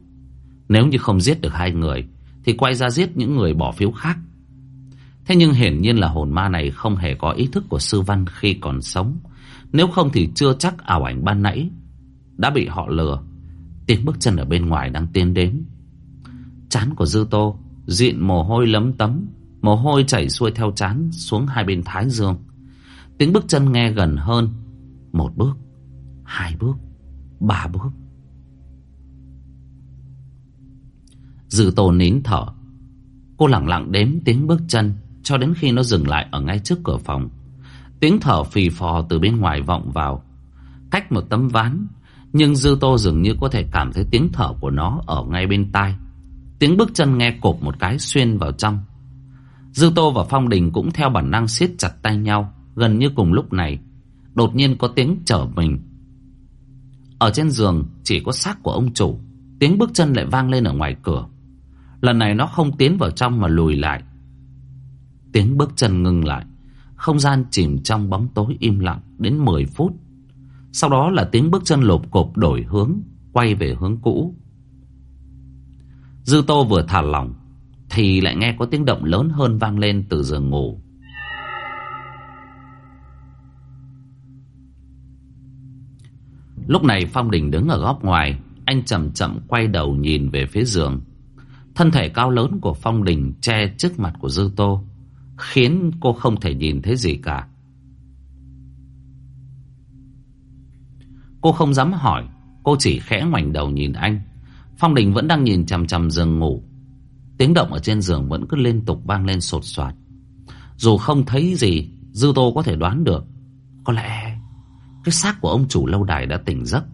Nếu như không giết được hai người Thì quay ra giết những người bỏ phiếu khác Thế nhưng hiển nhiên là hồn ma này Không hề có ý thức của sư văn khi còn sống nếu không thì chưa chắc ảo ảnh ban nãy Đã bị họ lừa. Tiếng bước chân ở bên ngoài đang tiến đến. Chán của Dư Tô Diện mồ hôi lấm tấm, Mồ hôi chảy xuôi theo chán xuống hai bên thái dương. Tiếng bước chân nghe gần hơn, Một bước, Hai bước, Ba bước. Dư Tô nín thở. Cô lặng lặng đếm tiếng bước chân Cho đến khi nó dừng lại ở ngay trước cửa phòng. Tiếng thở phì phò từ bên ngoài vọng vào. Cách một tấm ván, Nhưng Dư Tô dường như có thể cảm thấy tiếng thở của nó ở ngay bên tai. Tiếng bước chân nghe cộp một cái xuyên vào trong. Dư Tô và Phong Đình cũng theo bản năng siết chặt tay nhau, Gần như cùng lúc này, Đột nhiên có tiếng trở mình. Ở trên giường, chỉ có xác của ông chủ, Tiếng bước chân lại vang lên ở ngoài cửa. Lần này nó không tiến vào trong mà lùi lại. Tiếng bước chân ngừng lại. Không gian chìm trong bóng tối im lặng đến 10 phút. Sau đó là tiếng bước chân lộp cộp đổi hướng, Quay về hướng cũ. Dư Tô vừa thả lỏng, Thì lại nghe có tiếng động lớn hơn vang lên từ giường ngủ. Lúc này Phong Đình đứng ở góc ngoài, Anh chậm chậm quay đầu nhìn về phía giường. Thân thể cao lớn của Phong Đình che trước mặt của Dư Tô. Khiến cô không thể nhìn thấy gì cả. Cô không dám hỏi, Cô chỉ khẽ ngoảnh đầu nhìn anh. Phong Đình vẫn đang nhìn chằm chằm giường ngủ. Tiếng động ở trên giường vẫn cứ liên tục vang lên sột soạt. Dù không thấy gì, Dư Tô có thể đoán được, Có lẽ Cái xác của ông chủ lâu đài đã tỉnh giấc.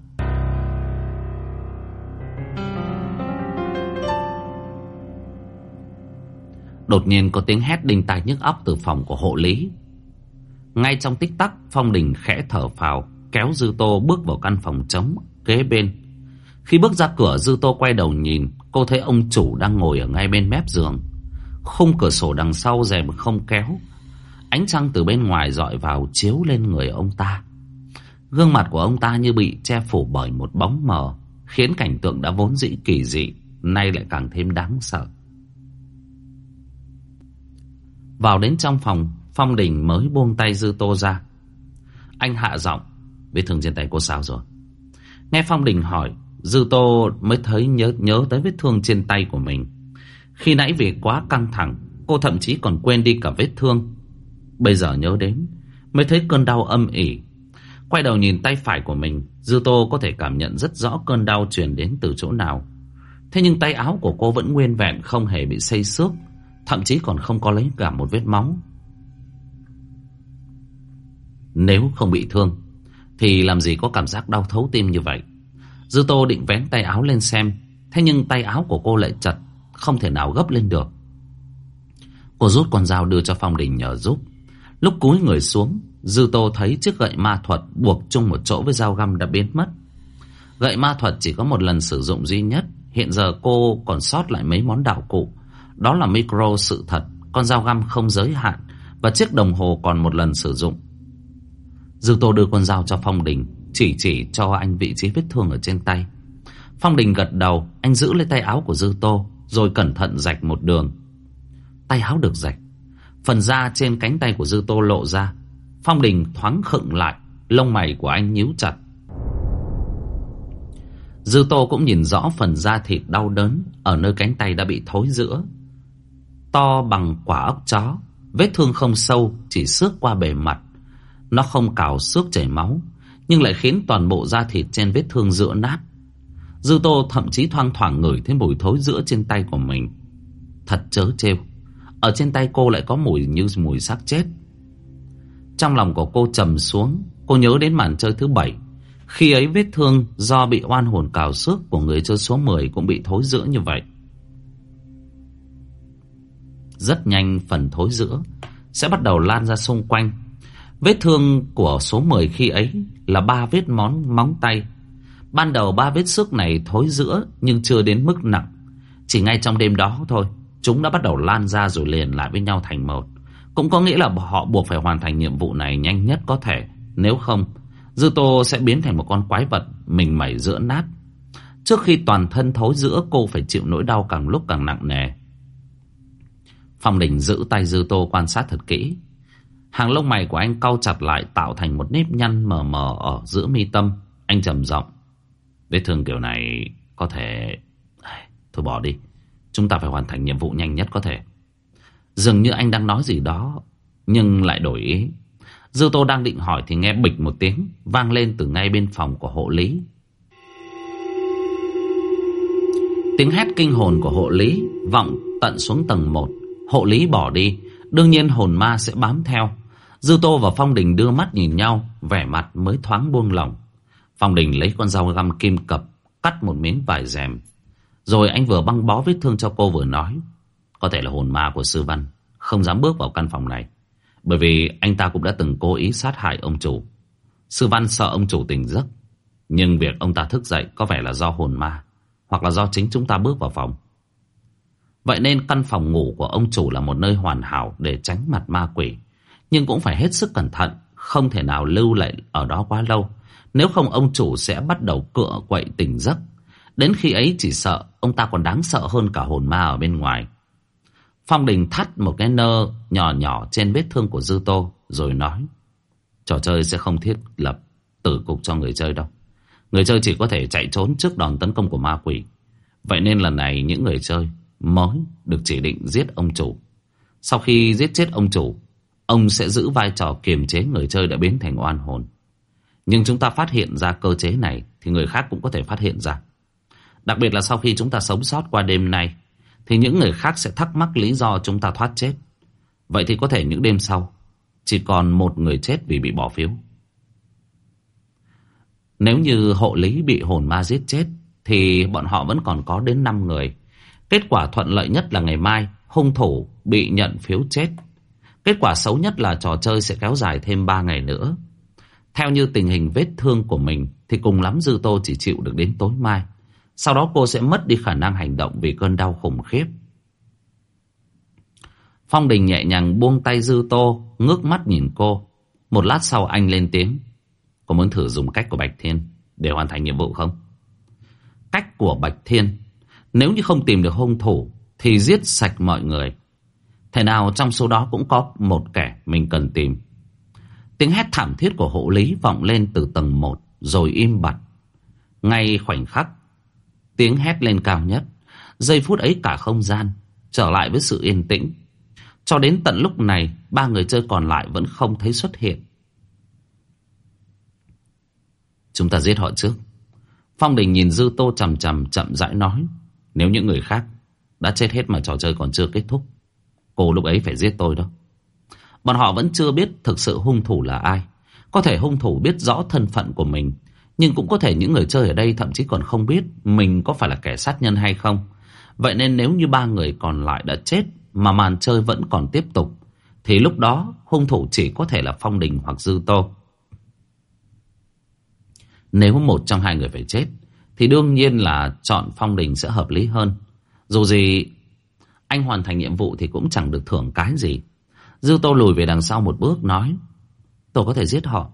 Đột nhiên có tiếng hét đinh tai nhức óc từ phòng của hộ lý. Ngay trong tích tắc, Phong Đình khẽ thở phào, Kéo Dư Tô bước vào căn phòng trống, Kế bên. Khi bước ra cửa, Dư Tô quay đầu nhìn, Cô thấy ông chủ đang ngồi ở ngay bên mép giường. Khung cửa sổ đằng sau rèm không kéo. Ánh trăng từ bên ngoài dọi vào Chiếu lên người ông ta. Gương mặt của ông ta như bị che phủ bởi một bóng mờ, Khiến cảnh tượng đã vốn dĩ kỳ dị, Nay lại càng thêm đáng sợ. Vào đến trong phòng, Phong Đình mới buông tay Dư Tô ra. Anh hạ giọng Vết thương trên tay cô sao rồi? Nghe Phong Đình hỏi, Dư Tô mới thấy nhớ nhớ tới vết thương trên tay của mình. Khi nãy vì quá căng thẳng, Cô thậm chí còn quên đi cả vết thương. Bây giờ nhớ đến, Mới thấy cơn đau âm ỉ. Quay đầu nhìn tay phải của mình, Dư Tô có thể cảm nhận rất rõ cơn đau truyền đến từ chỗ nào. Thế nhưng tay áo của cô vẫn nguyên vẹn, Không hề bị xây xước. Thậm chí còn không có lấy cả một vết máu. Nếu không bị thương, Thì làm gì có cảm giác đau thấu tim như vậy? Dư Tô định vén tay áo lên xem, Thế nhưng tay áo của cô lại chật, Không thể nào gấp lên được. Cô rút con dao đưa cho Phong Đình nhờ giúp. Lúc cúi người xuống, Dư Tô thấy chiếc gậy ma thuật Buộc chung một chỗ với dao găm đã biến mất. Gậy ma thuật chỉ có một lần sử dụng duy nhất, Hiện giờ cô còn sót lại mấy món đạo cụ. Đó là micro sự thật. Con dao găm không giới hạn Và chiếc đồng hồ còn một lần sử dụng. Dư Tô đưa con dao cho Phong Đình, Chỉ chỉ cho anh vị trí vết thương ở trên tay. Phong Đình gật đầu, Anh giữ lấy tay áo của Dư Tô, Rồi cẩn thận rạch một đường. Tay áo được rạch. Phần da trên cánh tay của Dư Tô lộ ra. Phong Đình thoáng khựng lại, Lông mày của anh nhíu chặt. Dư Tô cũng nhìn rõ phần da thịt đau đớn Ở nơi cánh tay đã bị thối giữa. To bằng quả ốc chó. Vết thương không sâu, Chỉ xước qua bề mặt. Nó không cào xước chảy máu, Nhưng lại khiến toàn bộ da thịt trên vết thương giữa nát. Dư Tô thậm chí thoang thoảng ngửi thấy mùi thối giữa trên tay của mình. Thật chớ trêu, Ở trên tay cô lại có mùi như mùi xác chết. Trong lòng của cô trầm xuống, Cô nhớ đến màn chơi thứ bảy. Khi ấy vết thương do bị oan hồn cào xước của người chơi số 10 cũng bị thối giữa như vậy. Rất nhanh phần thối giữa, sẽ bắt đầu lan ra xung quanh. Vết thương của số 10 khi ấy là ba vết món móng tay. Ban đầu ba vết xước này thối giữa nhưng chưa đến mức nặng. Chỉ ngay trong đêm đó thôi, Chúng đã bắt đầu lan ra rồi liền lại với nhau thành một. Cũng có nghĩa là họ buộc phải hoàn thành nhiệm vụ này nhanh nhất có thể. Nếu không, Dư Tô sẽ biến thành một con quái vật Mình mẩy giữa nát. Trước khi toàn thân thối giữa, cô phải chịu nỗi đau càng lúc càng nặng nề. Phong Đình giữ tay Dư Tô quan sát thật kỹ Hàng lông mày của anh cau chặt lại tạo thành một nếp nhăn mờ mờ ở giữa mi tâm. Anh trầm giọng. Vết thương kiểu này có thể... Thôi bỏ đi. Chúng ta phải hoàn thành nhiệm vụ nhanh nhất có thể Dường như anh đang nói gì đó, Nhưng lại đổi ý Dư Tô đang định hỏi thì nghe bịch một tiếng, Vang lên từ ngay bên phòng của hộ lý Tiếng hét kinh hồn của hộ lý Vọng tận xuống tầng 1 Hộ lý bỏ đi. Đương nhiên hồn ma sẽ bám theo. Dư Tô và Phong Đình đưa mắt nhìn nhau, Vẻ mặt mới thoáng buông lỏng. Phong Đình lấy con dao găm kim cập, Cắt một miếng vải rèm. Rồi anh vừa băng bó vết thương cho cô vừa nói, Có thể là hồn ma của sư văn, Không dám bước vào căn phòng này. Bởi vì anh ta cũng đã từng cố ý sát hại ông chủ. Sư văn sợ ông chủ tỉnh giấc, Nhưng việc ông ta thức dậy Có vẻ là do hồn ma, Hoặc là do chính chúng ta bước vào phòng. Vậy nên căn phòng ngủ của ông chủ là một nơi hoàn hảo để tránh mặt ma quỷ. Nhưng cũng phải hết sức cẩn thận, không thể nào lưu lại ở đó quá lâu. Nếu không ông chủ sẽ bắt đầu cựa quậy tỉnh giấc. Đến khi ấy chỉ sợ ông ta còn đáng sợ hơn cả hồn ma ở bên ngoài. Phong Đình thắt một cái nơ nhỏ nhỏ trên vết thương của Dư Tô rồi nói Trò chơi sẽ không thiết lập tử cục cho người chơi đâu. Người chơi chỉ có thể chạy trốn trước đòn tấn công của ma quỷ. Vậy nên lần này những người chơi mới được chỉ định giết ông chủ. Sau khi giết chết ông chủ, ông sẽ giữ vai trò kiềm chế người chơi đã biến thành oan hồn. Nhưng chúng ta phát hiện ra cơ chế này thì người khác cũng có thể phát hiện ra. Đặc biệt là sau khi chúng ta sống sót qua đêm nay thì những người khác sẽ thắc mắc lý do chúng ta thoát chết. Vậy thì có thể những đêm sau chỉ còn một người chết vì bị bỏ phiếu. Nếu như hộ lý bị hồn ma giết chết thì bọn họ vẫn còn có đến 5 người. Kết quả thuận lợi nhất là ngày mai hung thủ bị nhận phiếu chết. Kết quả xấu nhất là trò chơi sẽ kéo dài thêm 3 ngày nữa. Theo như tình hình vết thương của mình thì cùng lắm Dư Tô chỉ chịu được đến tối mai. Sau đó cô sẽ mất đi khả năng hành động vì cơn đau khủng khiếp. Phong Đình nhẹ nhàng buông tay Dư Tô, ngước mắt nhìn cô. Một lát sau anh lên tiếng. Cô muốn thử dùng cách của Bạch Thiên để hoàn thành nhiệm vụ không? Cách của Bạch Thiên nếu như không tìm được hung thủ, Thì giết sạch mọi người. Thế nào trong số đó cũng có một kẻ mình cần tìm. Tiếng hét thảm thiết của hộ lý vọng lên từ tầng 1 Rồi im bặt. Ngay khoảnh khắc, Tiếng hét lên cao nhất. Giây phút ấy cả không gian Trở lại với sự yên tĩnh. Cho đến tận lúc này, Ba người chơi còn lại vẫn không thấy xuất hiện. Chúng ta giết họ trước. Phong Đình nhìn Dư Tô chầm chầm chậm rãi nói nếu những người khác đã chết hết mà trò chơi còn chưa kết thúc, cô lúc ấy phải giết tôi đó. Bọn họ vẫn chưa biết thực sự hung thủ là ai. Có thể hung thủ biết rõ thân phận của mình, nhưng cũng có thể những người chơi ở đây thậm chí còn không biết mình có phải là kẻ sát nhân hay không. Vậy nên nếu như ba người còn lại đã chết mà màn chơi vẫn còn tiếp tục, thì lúc đó hung thủ chỉ có thể là Phong Đình hoặc Dư Tô. Nếu một trong hai người phải chết, thì đương nhiên là chọn Phong Đình sẽ hợp lý hơn. Dù gì, anh hoàn thành nhiệm vụ thì cũng chẳng được thưởng cái gì. Dư Tô lùi về đằng sau một bước nói, tôi có thể giết họ,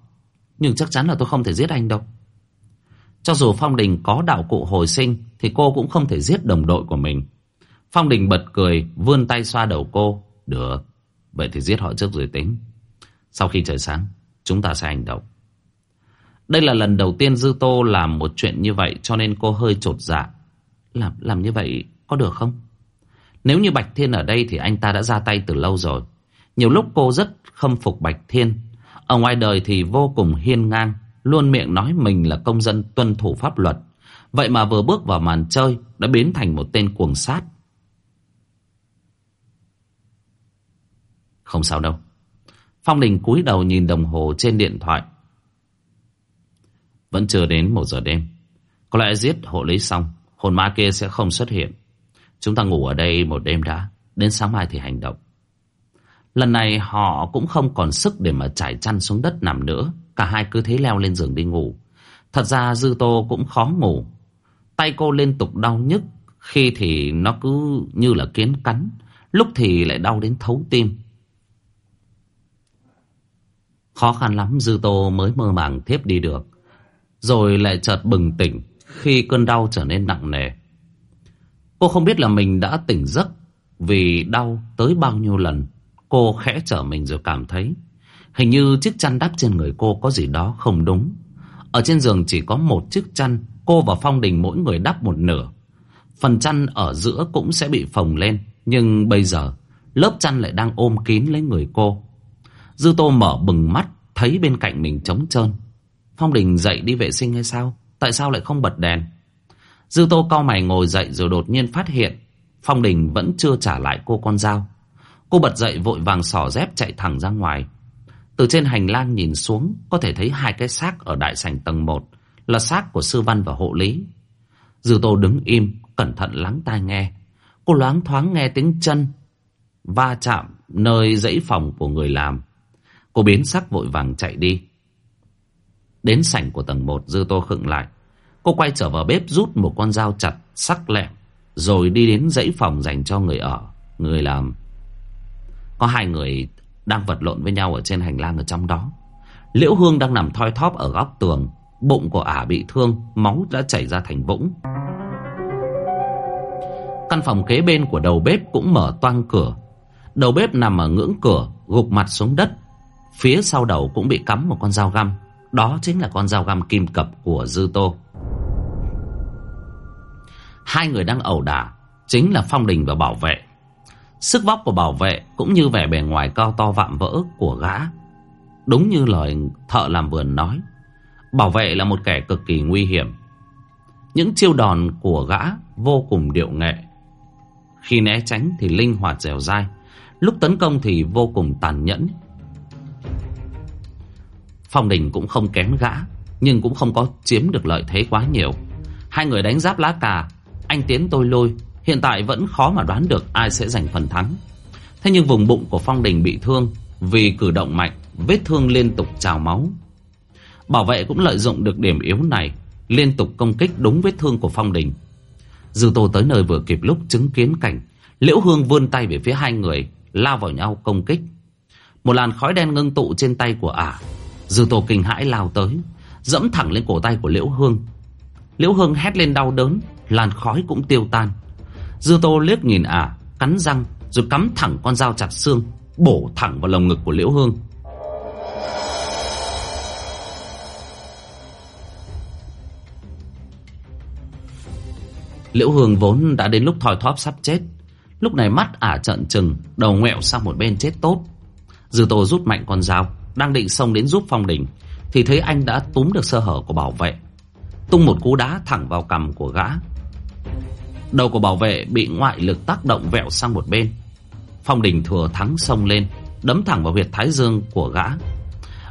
nhưng chắc chắn là tôi không thể giết anh đâu. Cho dù Phong Đình có đạo cụ hồi sinh, thì cô cũng không thể giết đồng đội của mình. Phong Đình bật cười, vươn tay xoa đầu cô. Được, vậy thì giết họ trước rồi tính. Sau khi trời sáng, chúng ta sẽ hành động. Đây là lần đầu tiên Dư Tô làm một chuyện như vậy cho nên cô hơi trột dạ. Làm, làm như vậy có được không? Nếu như Bạch Thiên ở đây thì anh ta đã ra tay từ lâu rồi. Nhiều lúc cô rất khâm phục Bạch Thiên. Ở ngoài đời thì vô cùng hiên ngang, luôn miệng nói mình là công dân tuân thủ pháp luật. Vậy mà vừa bước vào màn chơi đã biến thành một tên cuồng sát. Không sao đâu. Phong Đình cúi đầu nhìn đồng hồ trên điện thoại. Vẫn chưa đến một giờ đêm. Có lẽ giết hộ lý xong, Hồn ma kia sẽ không xuất hiện. Chúng ta ngủ ở đây một đêm đã, Đến sáng mai thì hành động. Lần này họ cũng không còn sức để mà trải chăn xuống đất nằm nữa. Cả hai cứ thế leo lên giường đi ngủ. Thật ra Dư Tô cũng khó ngủ. Tay cô liên tục đau nhức, Khi thì nó cứ như là kiến cắn, Lúc thì lại đau đến thấu tim. Khó khăn lắm, Dư Tô mới mơ màng thiếp đi được rồi lại chợt bừng tỉnh khi cơn đau trở nên nặng nề. Cô không biết là mình đã tỉnh giấc vì đau tới bao nhiêu lần. Cô khẽ trở mình rồi cảm thấy hình như chiếc chăn đắp trên người cô có gì đó không đúng. Ở trên giường chỉ có một chiếc chăn, cô và Phong Đình mỗi người đắp một nửa. Phần chăn ở giữa cũng sẽ bị phồng lên Nhưng bây giờ Lớp chăn lại đang ôm kín lấy người cô Dư tô mở bừng mắt Thấy bên cạnh mình trống trơn Phong Đình dậy đi vệ sinh hay sao? Tại sao lại không bật đèn? Dư tô cau mày ngồi dậy rồi đột nhiên phát hiện Phong Đình vẫn chưa trả lại cô con dao. Cô bật dậy vội vàng xỏ dép chạy thẳng ra ngoài. Từ trên hành lang nhìn xuống, Có thể thấy hai cái xác ở đại sảnh tầng 1 Là xác của sư văn và hộ lý. Dư tô đứng im, Cẩn thận lắng tai nghe. Cô loáng thoáng nghe tiếng chân Va chạm nơi dãy phòng của người làm. Cô biến sắc vội vàng chạy đi. Đến sảnh của tầng 1 Dư tô khựng lại. Cô quay trở vào bếp rút một con dao chặt, Sắc lẹm, Rồi đi đến dãy phòng dành cho người ở, Người làm. Có hai người đang vật lộn với nhau Ở trên hành lang ở trong đó. Liễu Hương đang nằm thoi thóp ở góc tường, Bụng của ả bị thương, Máu đã chảy ra thành vũng. Căn phòng kế bên của đầu bếp cũng mở toang cửa. Đầu bếp nằm ở ngưỡng cửa, Gục mặt xuống đất. Phía sau đầu cũng bị cắm một con dao găm. Đó chính là con dao găm kim cập của Dư Tô. Hai người đang ẩu đả Chính là Phong Đình và Bảo Vệ. Sức vóc của Bảo Vệ Cũng như vẻ bề ngoài cao to vạm vỡ của gã. Đúng như lời thợ làm vườn nói, Bảo Vệ là một kẻ cực kỳ nguy hiểm. Những chiêu đòn của gã Vô cùng điệu nghệ. Khi né tránh thì linh hoạt dẻo dai, Lúc tấn công thì vô cùng tàn nhẫn. Phong Đình cũng không kém gã, Nhưng cũng không có chiếm được lợi thế quá nhiều. Hai người đánh giáp lá cà, Anh tiến tôi lôi, Hiện tại vẫn khó mà đoán được ai sẽ giành phần thắng. Thế nhưng vùng bụng của Phong Đình bị thương, Vì cử động mạnh, Vết thương liên tục trào máu. Bảo vệ cũng lợi dụng được điểm yếu này, Liên tục công kích đúng vết thương của Phong Đình. Dư Tô tới nơi vừa kịp lúc chứng kiến cảnh, Liễu Hương vươn tay về phía hai người, Lao vào nhau công kích. Một làn khói đen ngưng tụ trên tay của ả. Dư Tô kinh hãi lao tới, Dẫm thẳng lên cổ tay của Liễu Hương. Liễu Hương hét lên đau đớn, Làn khói cũng tiêu tan. Dư Tô liếc nhìn ả, Cắn răng, rồi cắm thẳng con dao chặt xương, Bổ thẳng vào lồng ngực của Liễu Hương. Liễu Hương vốn đã đến lúc thòi thóp sắp chết. Lúc này mắt ả trợn trừng, Đầu ngoẹo sang một bên chết tốt. Dư Tô rút mạnh con dao đang định xông đến giúp Phong Đình, Thì thấy anh đã túm được sơ hở của bảo vệ. Tung một cú đá thẳng vào cằm của gã. Đầu của bảo vệ bị ngoại lực tác động vẹo sang một bên. Phong Đình thừa thắng xông lên, Đấm thẳng vào huyệt thái dương của gã.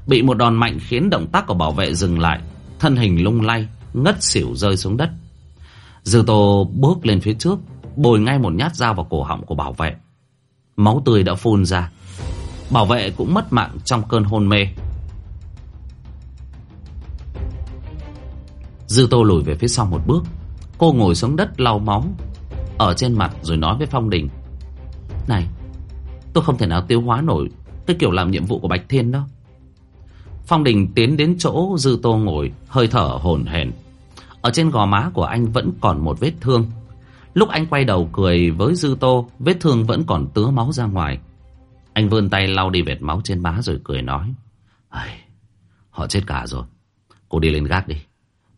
Bị một đòn mạnh khiến động tác của bảo vệ dừng lại, Thân hình lung lay, Ngất xỉu rơi xuống đất. Dư Tô bước lên phía trước, Bồi ngay một nhát dao vào cổ họng của bảo vệ. Máu tươi đã phun ra. Bảo vệ cũng mất mạng trong cơn hôn mê. Dư Tô lùi về phía sau một bước. Cô ngồi xuống đất lau máu Ở trên mặt rồi nói với Phong Đình. Này, Tôi không thể nào tiêu hóa nổi Cái kiểu làm nhiệm vụ của Bạch Thiên đó Phong Đình tiến đến chỗ Dư Tô ngồi, Hơi thở hổn hển. Ở trên gò má của anh vẫn còn một vết thương. Lúc anh quay đầu cười với Dư Tô, Vết thương vẫn còn tứa máu ra ngoài. Anh vươn tay lau đi vệt máu trên má rồi cười nói. Họ chết cả rồi. Cô đi lên gác đi.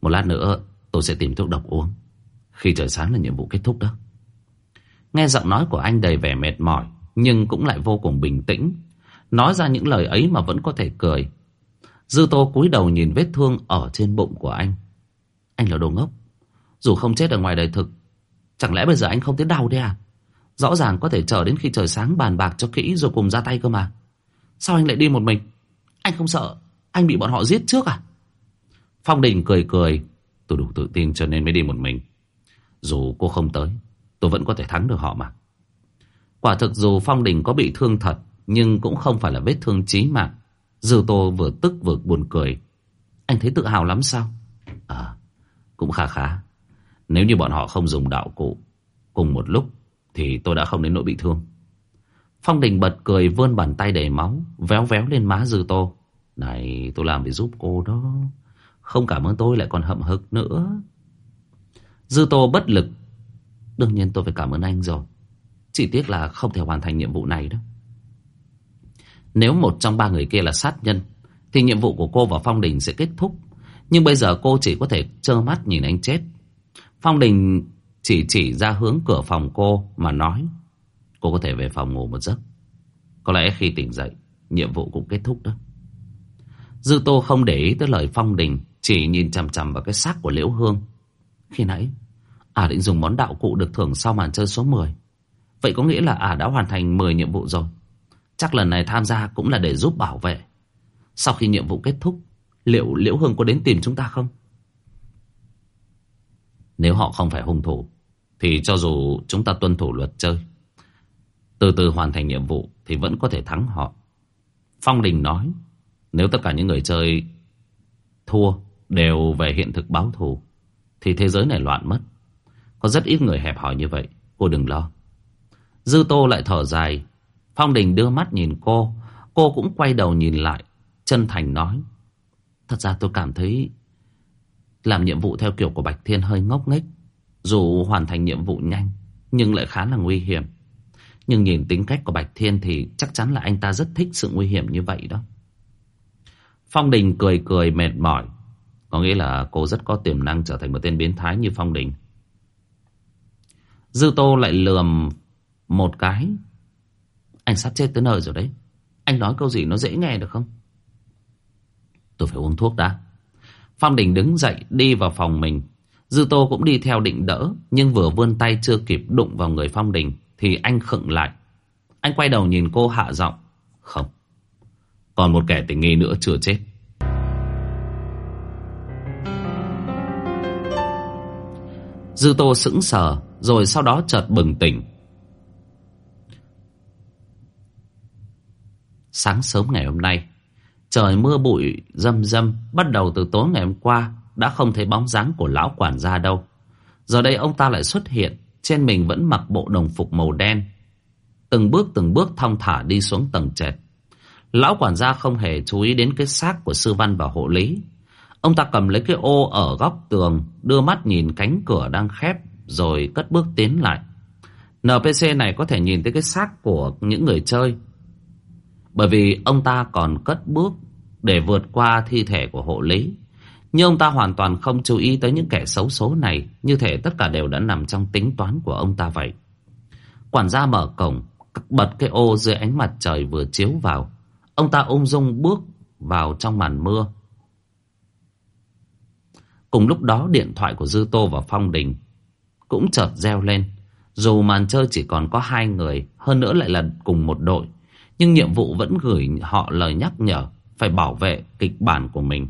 Một lát nữa tôi sẽ tìm thuốc độc uống. Khi trời sáng là nhiệm vụ kết thúc đó. Nghe giọng nói của anh đầy vẻ mệt mỏi, Nhưng cũng lại vô cùng bình tĩnh. Nói ra những lời ấy mà vẫn có thể cười. Dư tô cúi đầu nhìn vết thương Ở trên bụng của anh. Anh là đồ ngốc. Dù không chết ở ngoài đời thực, Chẳng lẽ bây giờ anh không thấy đau đấy à? Rõ ràng có thể chờ đến khi trời sáng bàn bạc cho kỹ Rồi cùng ra tay cơ mà. Sao anh lại đi một mình? Anh không sợ Anh bị bọn họ giết trước à? Phong Đình cười cười. Tôi đủ tự tin cho nên mới đi một mình. Dù cô không tới, Tôi vẫn có thể thắng được họ mà. Quả thực dù Phong Đình có bị thương thật, Nhưng cũng không phải là vết thương chí mạng. Dư Tô vừa tức vừa buồn cười. Anh thấy tự hào lắm sao? À cũng khá khá. Nếu như bọn họ không dùng đạo cụ, Cùng một lúc thì tôi đã không đến nỗi bị thương. Phong Đình bật cười vươn bàn tay đầy máu, Véo véo lên má Dư Tô. Này, tôi làm để giúp cô đó. Không cảm ơn tôi lại còn hậm hực nữa. Dư Tô bất lực. Đương nhiên tôi phải cảm ơn anh rồi. Chỉ tiếc là không thể hoàn thành nhiệm vụ này đó. Nếu một trong ba người kia là sát nhân, Thì nhiệm vụ của cô và Phong Đình sẽ kết thúc. Nhưng bây giờ cô chỉ có thể trơ mắt nhìn anh chết. Phong Đình chỉ chỉ ra hướng cửa phòng cô mà nói, Cô có thể về phòng ngủ một giấc. Có lẽ khi tỉnh dậy, Nhiệm vụ cũng kết thúc đó. Dư Tô không để ý tới lời Phong Đình, Chỉ nhìn chằm chằm vào cái xác của Liễu Hương. Khi nãy Ả định dùng món đạo cụ được thưởng sau màn chơi số 10 Vậy có nghĩa là Ả đã hoàn thành 10 nhiệm vụ rồi. Chắc lần này tham gia cũng là để giúp bảo vệ. Sau khi nhiệm vụ kết thúc, Liệu Liễu Hương có đến tìm chúng ta không? Nếu họ không phải hung thủ, Thì cho dù chúng ta tuân thủ luật chơi, Từ từ hoàn thành nhiệm vụ Thì vẫn có thể thắng họ. Phong Đình nói, Nếu tất cả những người chơi Thua đều về hiện thực báo thù, Thì thế giới này loạn mất. Có rất ít người hẹp hòi như vậy, Cô đừng lo. Dư Tô lại thở dài. Phong Đình đưa mắt nhìn cô. Cô cũng quay đầu nhìn lại, Chân thành nói, Thật ra tôi cảm thấy làm nhiệm vụ theo kiểu của Bạch Thiên hơi ngốc nghếch. Dù hoàn thành nhiệm vụ nhanh, nhưng lại khá là nguy hiểm. Nhưng nhìn tính cách của Bạch Thiên thì chắc chắn là anh ta rất thích sự nguy hiểm như vậy đó. Phong Đình cười cười mệt mỏi. Có nghĩa là cô rất có tiềm năng trở thành một tên biến thái như Phong Đình. Dư Tô lại lườm một cái. Anh sắp chết tới nơi rồi đấy. Anh nói câu gì nó dễ nghe được không? Tôi phải uống thuốc đã. Phong Đình đứng dậy đi vào phòng mình. Dư Tô cũng đi theo định đỡ, nhưng vừa vươn tay chưa kịp đụng vào người Phong Đình, thì anh khựng lại. Anh quay đầu nhìn cô hạ giọng. Không, còn một kẻ tình nghi nữa chưa chết. Dư Tô sững sờ, rồi sau đó chợt bừng tỉnh. Sáng sớm ngày hôm nay, Trời mưa bụi râm râm, Bắt đầu từ tối ngày hôm qua, Đã không thấy bóng dáng của lão quản gia đâu. Giờ đây ông ta lại xuất hiện, Trên mình vẫn mặc bộ đồng phục màu đen. Từng bước từng bước thong thả đi xuống tầng trệt. Lão quản gia không hề chú ý đến cái xác của sư văn và hộ lý. Ông ta cầm lấy cái ô ở góc tường, Đưa mắt nhìn cánh cửa đang khép, Rồi cất bước tiến lại. NPC này có thể nhìn thấy cái xác của những người chơi bởi vì ông ta còn cất bước để vượt qua thi thể của hộ lý. Nhưng ông ta hoàn toàn không chú ý tới những kẻ xấu số này, như thể tất cả đều đã nằm trong tính toán của ông ta vậy. Quản gia mở cổng, bật cái ô dưới ánh mặt trời vừa chiếu vào. Ông ta ung dung bước vào trong màn mưa. Cùng lúc đó điện thoại của Dư Tô và Phong Đình cũng chợt reo lên. Dù màn chơi chỉ còn có hai người, hơn nữa lại là cùng một đội. Nhưng nhiệm vụ vẫn gửi họ lời nhắc nhở phải bảo vệ kịch bản của mình.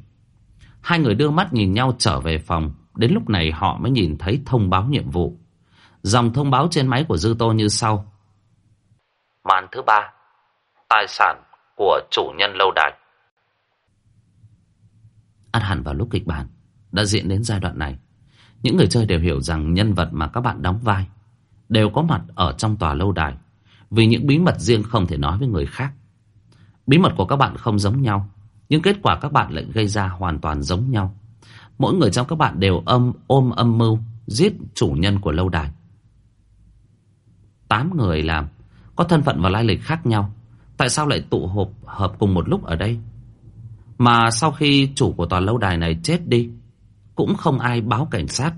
Hai người đưa mắt nhìn nhau trở về phòng. Đến lúc này họ mới nhìn thấy thông báo nhiệm vụ. Dòng thông báo trên máy của Dư Tô như sau. Màn thứ ba. Tài sản của chủ nhân lâu đài. Ăn hẳn vào lúc kịch bản đã diễn đến giai đoạn này. Những người chơi đều hiểu rằng nhân vật mà các bạn đóng vai đều có mặt ở trong tòa lâu đài vì những bí mật riêng không thể nói với người khác. Bí mật của các bạn không giống nhau, nhưng kết quả các bạn lại gây ra hoàn toàn giống nhau. Mỗi người trong các bạn đều âm ôm âm mưu giết chủ nhân của lâu đài. Tám người làm, có thân phận và lai lịch khác nhau. Tại sao lại tụ họp hợp cùng một lúc ở đây? Mà sau khi chủ của tòa lâu đài này chết đi, cũng không ai báo cảnh sát.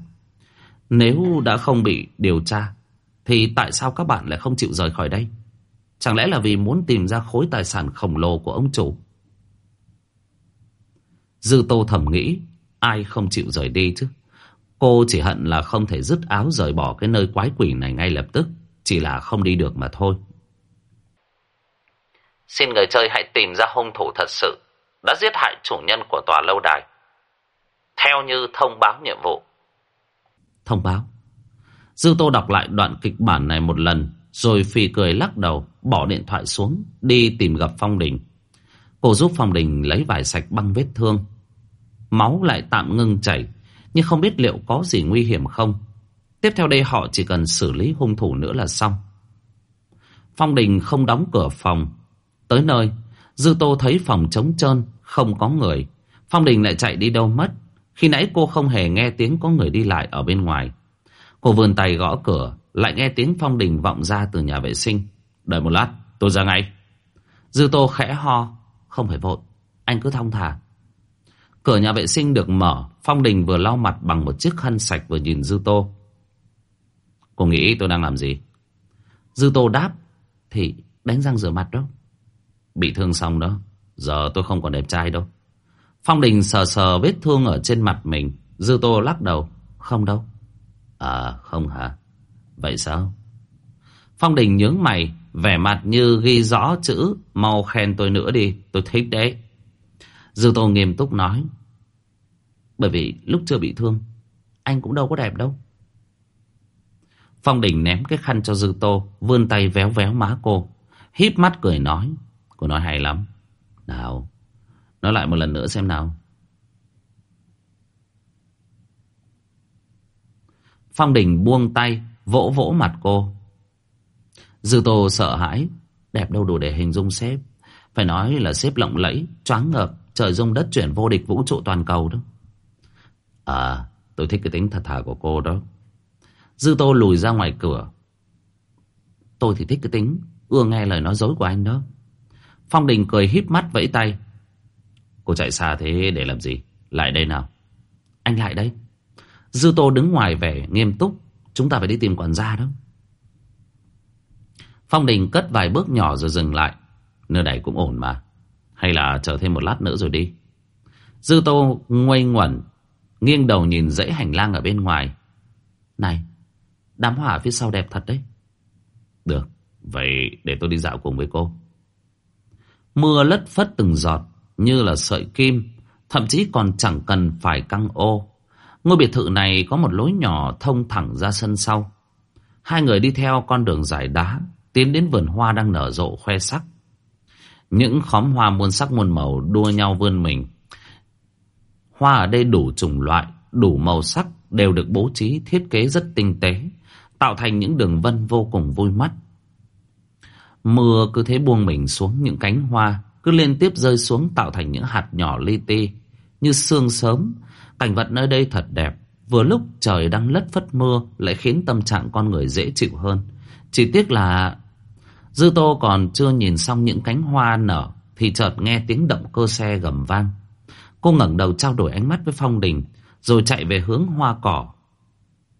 Nếu đã không bị điều tra, thì tại sao các bạn lại không chịu rời khỏi đây? Chẳng lẽ là vì muốn tìm ra khối tài sản khổng lồ của ông chủ? Dư Tô thầm nghĩ, ai không chịu rời đi chứ? Cô chỉ hận là không thể dứt áo rời bỏ cái nơi quái quỷ này ngay lập tức, chỉ là không đi được mà thôi. Xin người chơi hãy tìm ra hung thủ thật sự đã giết hại chủ nhân của tòa lâu đài. Theo như thông báo nhiệm vụ. Thông báo? Dư Tô đọc lại đoạn kịch bản này một lần, rồi phì cười lắc đầu, bỏ điện thoại xuống, đi tìm gặp Phong Đình. Cô giúp Phong Đình lấy vải sạch băng vết thương. Máu lại tạm ngưng chảy, nhưng không biết liệu có gì nguy hiểm không. Tiếp theo đây họ chỉ cần xử lý hung thủ nữa là xong. Phong Đình không đóng cửa phòng. Tới nơi, Dư Tô thấy phòng trống trơn, không có người. Phong Đình lại chạy đi đâu mất. Khi nãy cô không hề nghe tiếng có người đi lại ở bên ngoài. Cô vươn tay gõ cửa, lại nghe tiếng phong đình vọng ra từ nhà vệ sinh. Đợi một lát, tôi ra ngay. Dư Tô khẽ ho, không phải vội, anh cứ thong thả. Cửa nhà vệ sinh được mở, Phong Đình vừa lau mặt bằng một chiếc khăn sạch vừa nhìn Dư Tô. Cô nghĩ tôi đang làm gì? Dư Tô đáp. Thì đánh răng rửa mặt đó. Bị thương xong đó. Giờ tôi không còn đẹp trai đâu. Phong Đình sờ sờ vết thương ở trên mặt mình. Dư Tô lắc đầu. Không đâu. À không hả? Vậy sao? Phong Đình nhướng mày. Vẻ mặt như ghi rõ chữ. Mau khen tôi nữa đi. Tôi thích đấy. Dư Tô nghiêm túc nói. Bởi vì lúc chưa bị thương. Anh cũng đâu có đẹp đâu. Phong Đình ném cái khăn cho Dư Tô. Vươn tay véo véo má cô. híp mắt cười nói. Cô nói hay lắm. Nào. Nói lại một lần nữa xem nào. Phong Đình buông tay, vỗ vỗ mặt cô. Dư Tô sợ hãi, đẹp đâu đủ để hình dung sếp. Phải nói là sếp lộng lẫy, choáng ngợp, trời dung đất chuyển vô địch vũ trụ toàn cầu đó. À, tôi thích cái tính thật thà của cô đó. Dư Tô lùi ra ngoài cửa. Tôi thì thích cái tính, ưa nghe lời nói dối của anh đó. Phong Đình cười híp mắt vẫy tay. Cô chạy xa thế để làm gì? Lại đây nào. Anh lại đây. Dư Tô đứng ngoài vẻ nghiêm túc. Chúng ta phải đi tìm quản gia đó. Phong Đình cất vài bước nhỏ rồi dừng lại. Nơi này cũng ổn mà. Hay là chờ thêm một lát nữa rồi đi. Dư Tô ngoay nguẩn. Nghiêng đầu nhìn dãy hành lang ở bên ngoài. Này, đám hỏa phía sau đẹp thật đấy. Được, vậy để tôi đi dạo cùng với cô. Mưa lất phất từng giọt như là sợi kim, thậm chí còn chẳng cần phải căng ô. Ngôi biệt thự này có một lối nhỏ thông thẳng ra sân sau. Hai người đi theo con đường dài đá, tiến đến vườn hoa đang nở rộ khoe sắc. Những khóm hoa muôn sắc muôn màu đua nhau vươn mình. Hoa ở đây đủ chủng loại, đủ màu sắc đều được bố trí thiết kế rất tinh tế, tạo thành những đường vân vô cùng vui mắt. Mưa cứ thế buông mình xuống những cánh hoa, cứ liên tiếp rơi xuống tạo thành những hạt nhỏ li ti, như sương sớm. Cảnh vật nơi đây thật đẹp, vừa lúc trời đang lất phất mưa lại khiến tâm trạng con người dễ chịu hơn. Chỉ tiếc là Dư Tô còn chưa nhìn xong những cánh hoa nở thì chợt nghe tiếng động cơ xe gầm vang. Cô ngẩng đầu trao đổi ánh mắt với Phong Đình rồi chạy về hướng hoa cỏ.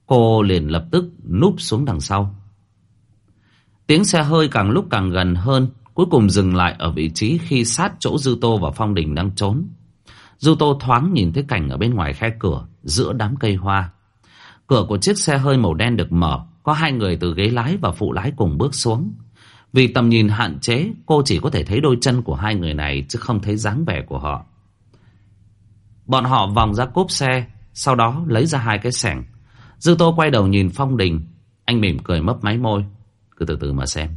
Cô liền lập tức núp xuống đằng sau. Tiếng xe hơi càng lúc càng gần hơn, cuối cùng dừng lại ở vị trí khi sát chỗ Dư Tô và Phong Đình đang trốn. Dư Tô thoáng nhìn thấy cảnh ở bên ngoài khe cửa, giữa đám cây hoa. Cửa của chiếc xe hơi màu đen được mở, có hai người từ ghế lái và phụ lái cùng bước xuống. Vì tầm nhìn hạn chế, cô chỉ có thể thấy đôi chân của hai người này chứ không thấy dáng vẻ của họ. Bọn họ vòng ra cốp xe, sau đó lấy ra hai cái sẻng. Dư Tô quay đầu nhìn Phong Đình, anh mỉm cười mấp máy môi. Cứ từ từ mà xem.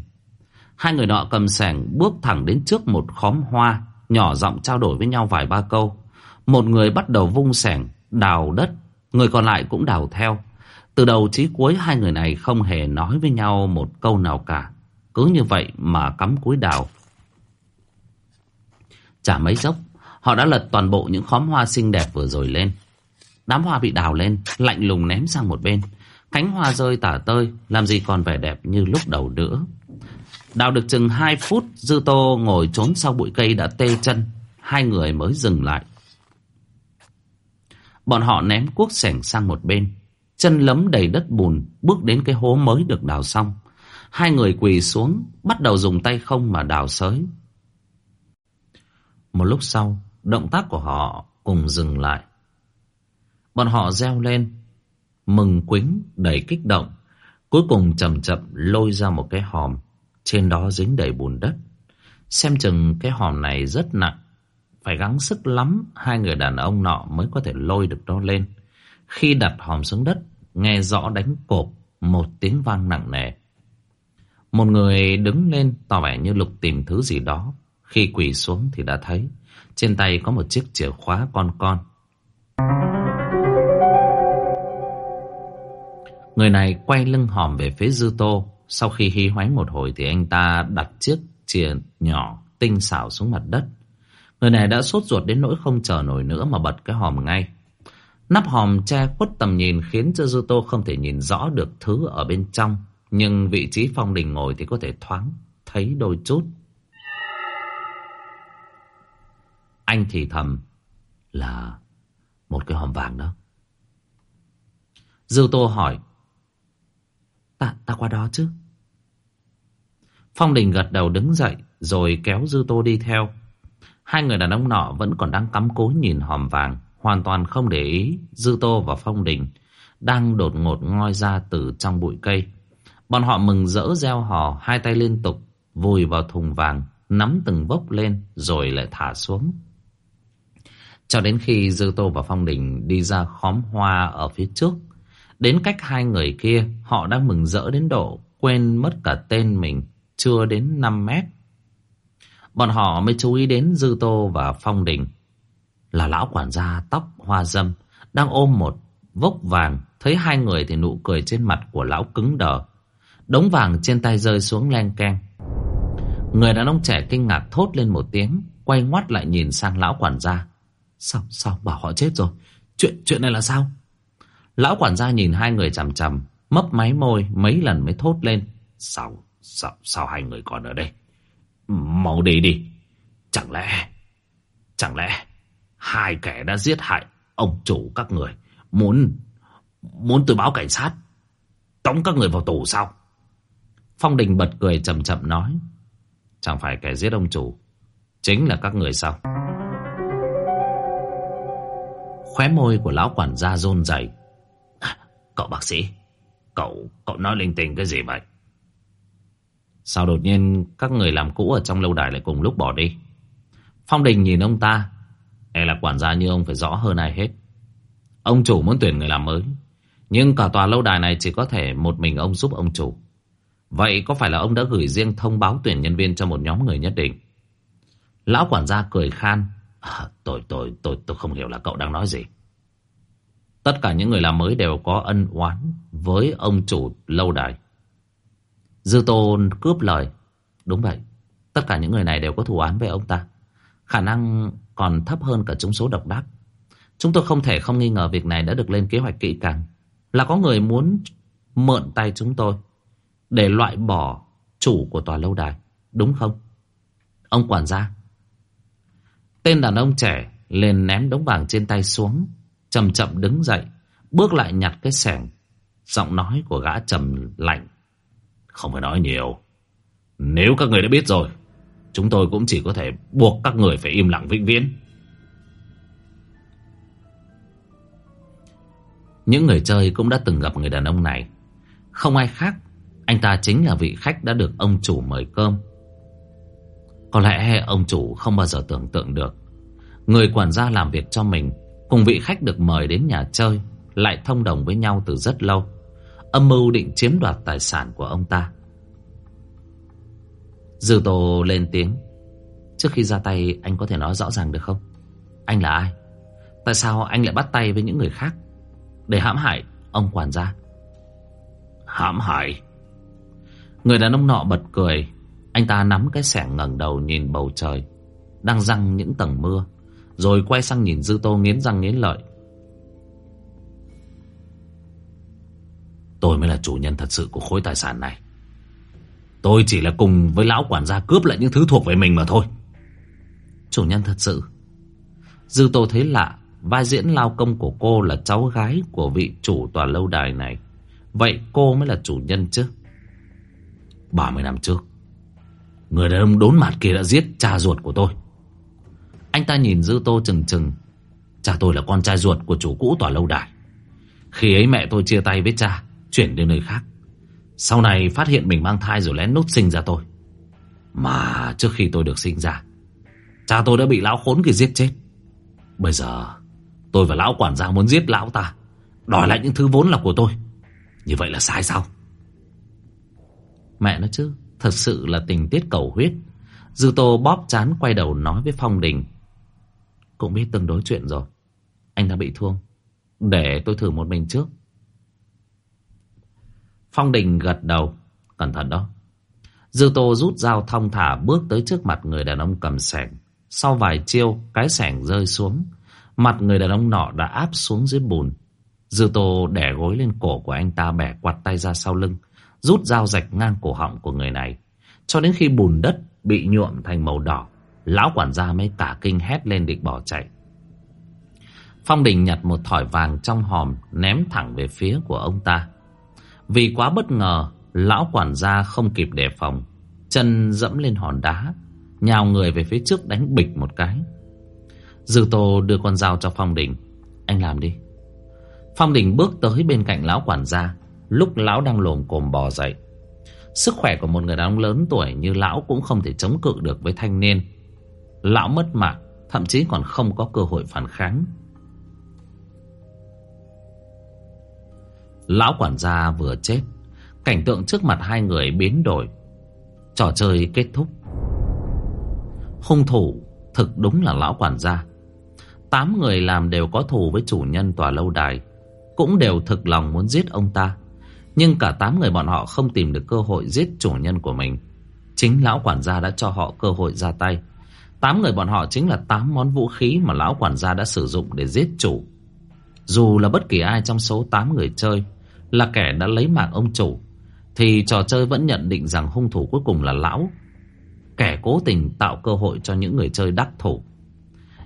Hai người nọ cầm sẻng bước thẳng đến trước một khóm hoa, nhỏ giọng trao đổi với nhau vài ba câu. Một người bắt đầu vung sẻng, đào đất, người còn lại cũng đào theo. Từ đầu chí cuối hai người này không hề nói với nhau một câu nào cả. Cứ như vậy mà cắm cúi đào. Chả mấy chốc, họ đã lật toàn bộ những khóm hoa xinh đẹp vừa rồi lên. Đám hoa bị đào lên, lạnh lùng ném sang một bên. Cánh hoa rơi tả tơi, làm gì còn vẻ đẹp như lúc đầu nữa. Đào được chừng 2 phút, Dư Tô ngồi trốn sau bụi cây đã tê chân. Hai người mới dừng lại. Bọn họ ném cuốc sẻng sang một bên. Chân lấm đầy đất bùn, bước đến cái hố mới được đào xong. Hai người quỳ xuống, bắt đầu dùng tay không mà đào sới. Một lúc sau, động tác của họ cùng dừng lại. Bọn họ reo lên, mừng quính đầy kích động. Cuối cùng chậm chậm lôi ra một cái hòm, trên đó dính đầy bùn đất. Xem chừng cái hòm này rất nặng, phải gắng sức lắm hai người đàn ông nọ mới có thể lôi được nó lên. Khi đặt hòm xuống đất, nghe rõ đánh cộp một tiếng vang nặng nề. Một người đứng lên tỏ vẻ như lục tìm thứ gì đó. Khi quỳ xuống thì đã thấy trên tay có một chiếc chìa khóa con con. Người này quay lưng hòm về phía Dư Tô. Sau khi hí hoánh một hồi thì anh ta đặt chiếc chìa nhỏ tinh xảo xuống mặt đất. Người này đã sốt ruột đến nỗi không chờ nổi nữa mà bật cái hòm ngay. Nắp hòm che khuất tầm nhìn khiến cho Dư Tô không thể nhìn rõ được thứ ở bên trong. Nhưng vị trí Phong Đình ngồi thì có thể thoáng thấy đôi chút. Anh thì thầm là một cái hòm vàng đó. Dư Tô hỏi Ta, ta qua đó chứ Phong Đình gật đầu đứng dậy Rồi kéo Dư Tô đi theo Hai người đàn ông nọ vẫn còn đang cắm cối nhìn hòm vàng, Hoàn toàn không để ý Dư Tô và Phong Đình Đang đột ngột ngoi ra từ trong bụi cây. Bọn họ mừng rỡ reo hò, Hai tay liên tục Vùi vào thùng vàng, Nắm từng bốc lên Rồi lại thả xuống. Cho đến khi Dư Tô và Phong Đình Đi ra khóm hoa ở phía trước, Đến cách hai người kia, Họ đang mừng rỡ đến độ Quên mất cả tên mình, Chưa đến 5 mét. Bọn họ mới chú ý đến Dư Tô và Phong Đình. Là lão quản gia tóc hoa dâm Đang ôm một vốc vàng Thấy hai người thì nụ cười trên mặt của lão cứng đờ. Đống vàng trên tay rơi xuống len keng. Người đàn ông trẻ kinh ngạc thốt lên một tiếng Quay ngoắt lại nhìn sang lão quản gia. Sao, sao bảo họ chết rồi? Chuyện, chuyện này là sao? Lão quản gia nhìn hai người chằm chằm Mấp máy môi mấy lần mới thốt lên. Sao, sao, sao hai người còn ở đây? Mau đi đi. Chẳng lẽ Chẳng lẽ Hai kẻ đã giết hại Ông chủ các người Muốn Muốn tôi báo cảnh sát, Tống các người vào tù sao? Phong Đình bật cười chậm chậm nói, Chẳng phải kẻ giết ông chủ Chính là các người sao? Khóe môi của lão quản gia rôn rẩy. Cậu bác sĩ, Cậu cậu nói linh tinh cái gì vậy? Sao đột nhiên Các người làm cũ ở trong lâu đài lại cùng lúc bỏ đi? Phong Đình nhìn ông ta. E là quản gia như ông phải rõ hơn ai hết. Ông chủ muốn tuyển người làm mới Nhưng cả tòa lâu đài này chỉ có thể Một mình ông giúp ông chủ. Vậy có phải là ông đã gửi riêng thông báo tuyển nhân viên Cho một nhóm người nhất định? Lão quản gia cười khan. À, Tôi tôi tôi tôi không hiểu là cậu đang nói gì. Tất cả những người làm mới đều có ân oán với ông chủ lâu đài. Dư Tôn cướp lời. Đúng vậy, tất cả những người này đều có thù án với ông ta. Khả năng còn thấp hơn cả chúng số độc đắc. Chúng tôi không thể không nghi ngờ việc này đã được lên kế hoạch kỹ càng. Là có người muốn mượn tay chúng tôi để loại bỏ chủ của tòa lâu đài. Đúng không? Ông quản gia. Tên đàn ông trẻ lên ném đống vàng trên tay xuống chậm chậm đứng dậy Bước lại nhặt cái sẻng Giọng nói của gã trầm lạnh không phải nói nhiều. Nếu các người đã biết rồi, Chúng tôi cũng chỉ có thể buộc các người phải im lặng vĩnh viễn. Những người chơi cũng đã từng gặp người đàn ông này. Không ai khác, Anh ta chính là vị khách đã được ông chủ mời cơm. Có lẽ ông chủ không bao giờ tưởng tượng được, Người quản gia làm việc cho mình Cùng vị khách được mời đến nhà chơi Lại thông đồng với nhau từ rất lâu. Âm mưu định chiếm đoạt tài sản của ông ta. Dư Tô lên tiếng. Trước khi ra tay, anh có thể nói rõ ràng được không? Anh là ai? Tại sao anh lại bắt tay với những người khác? Để hãm hại ông quản gia. Hãm hại? Người đàn ông nọ bật cười. Anh ta nắm cái sẻng ngẩng đầu nhìn bầu trời, Đang răng những tầng mưa, rồi quay sang nhìn Dư Tô nghiến răng nghiến lợi. Tôi mới là chủ nhân thật sự của khối tài sản này. Tôi chỉ là cùng với lão quản gia cướp lại những thứ thuộc về mình mà thôi. Chủ nhân thật sự? Dư Tô thấy lạ Vai diễn lao công của cô là cháu gái của vị chủ tòa lâu đài này. Vậy cô mới là chủ nhân chứ? 30 năm trước Người đàn ông đốn mặt kia đã giết cha ruột của tôi. Anh ta nhìn Dư Tô chừng chừng. Cha tôi là con trai ruột của chủ cũ tòa lâu đài. Khi ấy mẹ tôi chia tay với cha Chuyển đến nơi khác. Sau này phát hiện mình mang thai rồi lén nút sinh ra tôi. Mà trước khi tôi được sinh ra, Cha tôi đã bị lão khốn kia giết chết. Bây giờ, Tôi và lão quản gia muốn giết lão ta, Đòi lại những thứ vốn là của tôi. Như vậy là sai sao? Mẹ nó chứ, Thật sự là tình tiết cầu huyết. Dư Tô bóp chán quay đầu nói với Phong Đình. Cũng biết tương đối chuyện rồi. Anh đã bị thương. Để tôi thử một mình trước. Phong Đình gật đầu. Cẩn thận đó. Dư Tô rút dao thong thả bước tới trước mặt người đàn ông cầm sẻng. Sau vài chiêu, Cái sẻng rơi xuống. Mặt người đàn ông nọ đã áp xuống dưới bùn. Dư Tô đẻ gối lên cổ của anh ta Bẻ quạt tay ra sau lưng, Rút dao rạch ngang cổ họng của người này. Cho đến khi bùn đất bị nhuộm thành màu đỏ, Lão quản gia mới cả kinh hét lên định bỏ chạy. Phong Đình nhặt một thỏi vàng trong hòm Ném thẳng về phía của ông ta. Vì quá bất ngờ, Lão quản gia không kịp đề phòng. Chân dẫm lên hòn đá, Nhào người về phía trước đánh bịch một cái. Dư Tô đưa con dao cho Phong Đình. Anh làm đi. Phong Đình bước tới bên cạnh lão quản gia. Lúc lão đang lồm cồm bò dậy. Sức khỏe của một người đàn ông lớn tuổi như lão cũng không thể chống cự được với thanh niên. Lão mất mạng, Thậm chí còn không có cơ hội phản kháng. Lão quản gia vừa chết, Cảnh tượng trước mặt hai người biến đổi. Trò chơi kết thúc. Hung thủ thực đúng là lão quản gia. Tám người làm đều có thù với chủ nhân tòa lâu đài, Cũng đều thực lòng muốn giết ông ta. Nhưng cả tám người bọn họ không tìm được cơ hội giết chủ nhân của mình. Chính lão quản gia đã cho họ cơ hội ra tay. Tám người bọn họ chính là tám món vũ khí mà lão quản gia đã sử dụng để giết chủ. Dù là bất kỳ ai trong số tám người chơi là kẻ đã lấy mạng ông chủ, Thì trò chơi vẫn nhận định rằng hung thủ cuối cùng là lão. Kẻ cố tình tạo cơ hội cho những người chơi đắc thủ.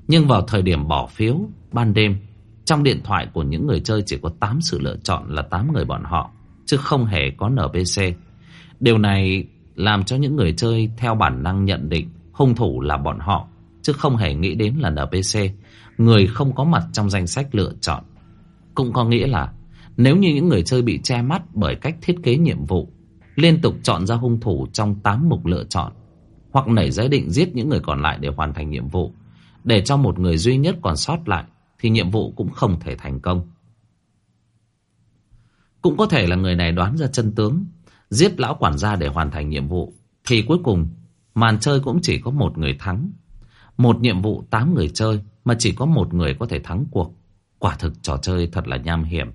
Nhưng vào thời điểm bỏ phiếu, Ban đêm, Trong điện thoại của những người chơi chỉ có 8 sự lựa chọn là 8 người bọn họ, Chứ không hề có NPC Điều này làm cho những người chơi theo bản năng nhận định hung thủ là bọn họ, chứ không hề nghĩ đến là NPC người không có mặt trong danh sách lựa chọn. Cũng có nghĩa là nếu như những người chơi bị che mắt bởi cách thiết kế nhiệm vụ, liên tục chọn ra hung thủ trong 8 mục lựa chọn, hoặc nảy ra định giết những người còn lại để hoàn thành nhiệm vụ, để cho một người duy nhất còn sót lại, thì nhiệm vụ cũng không thể thành công. Cũng có thể là người này đoán ra chân tướng, giết lão quản gia để hoàn thành nhiệm vụ, thì cuối cùng, Màn chơi cũng chỉ có một người thắng. Một nhiệm vụ tám người chơi Mà chỉ có một người có thể thắng cuộc. Quả thực trò chơi thật là nham hiểm.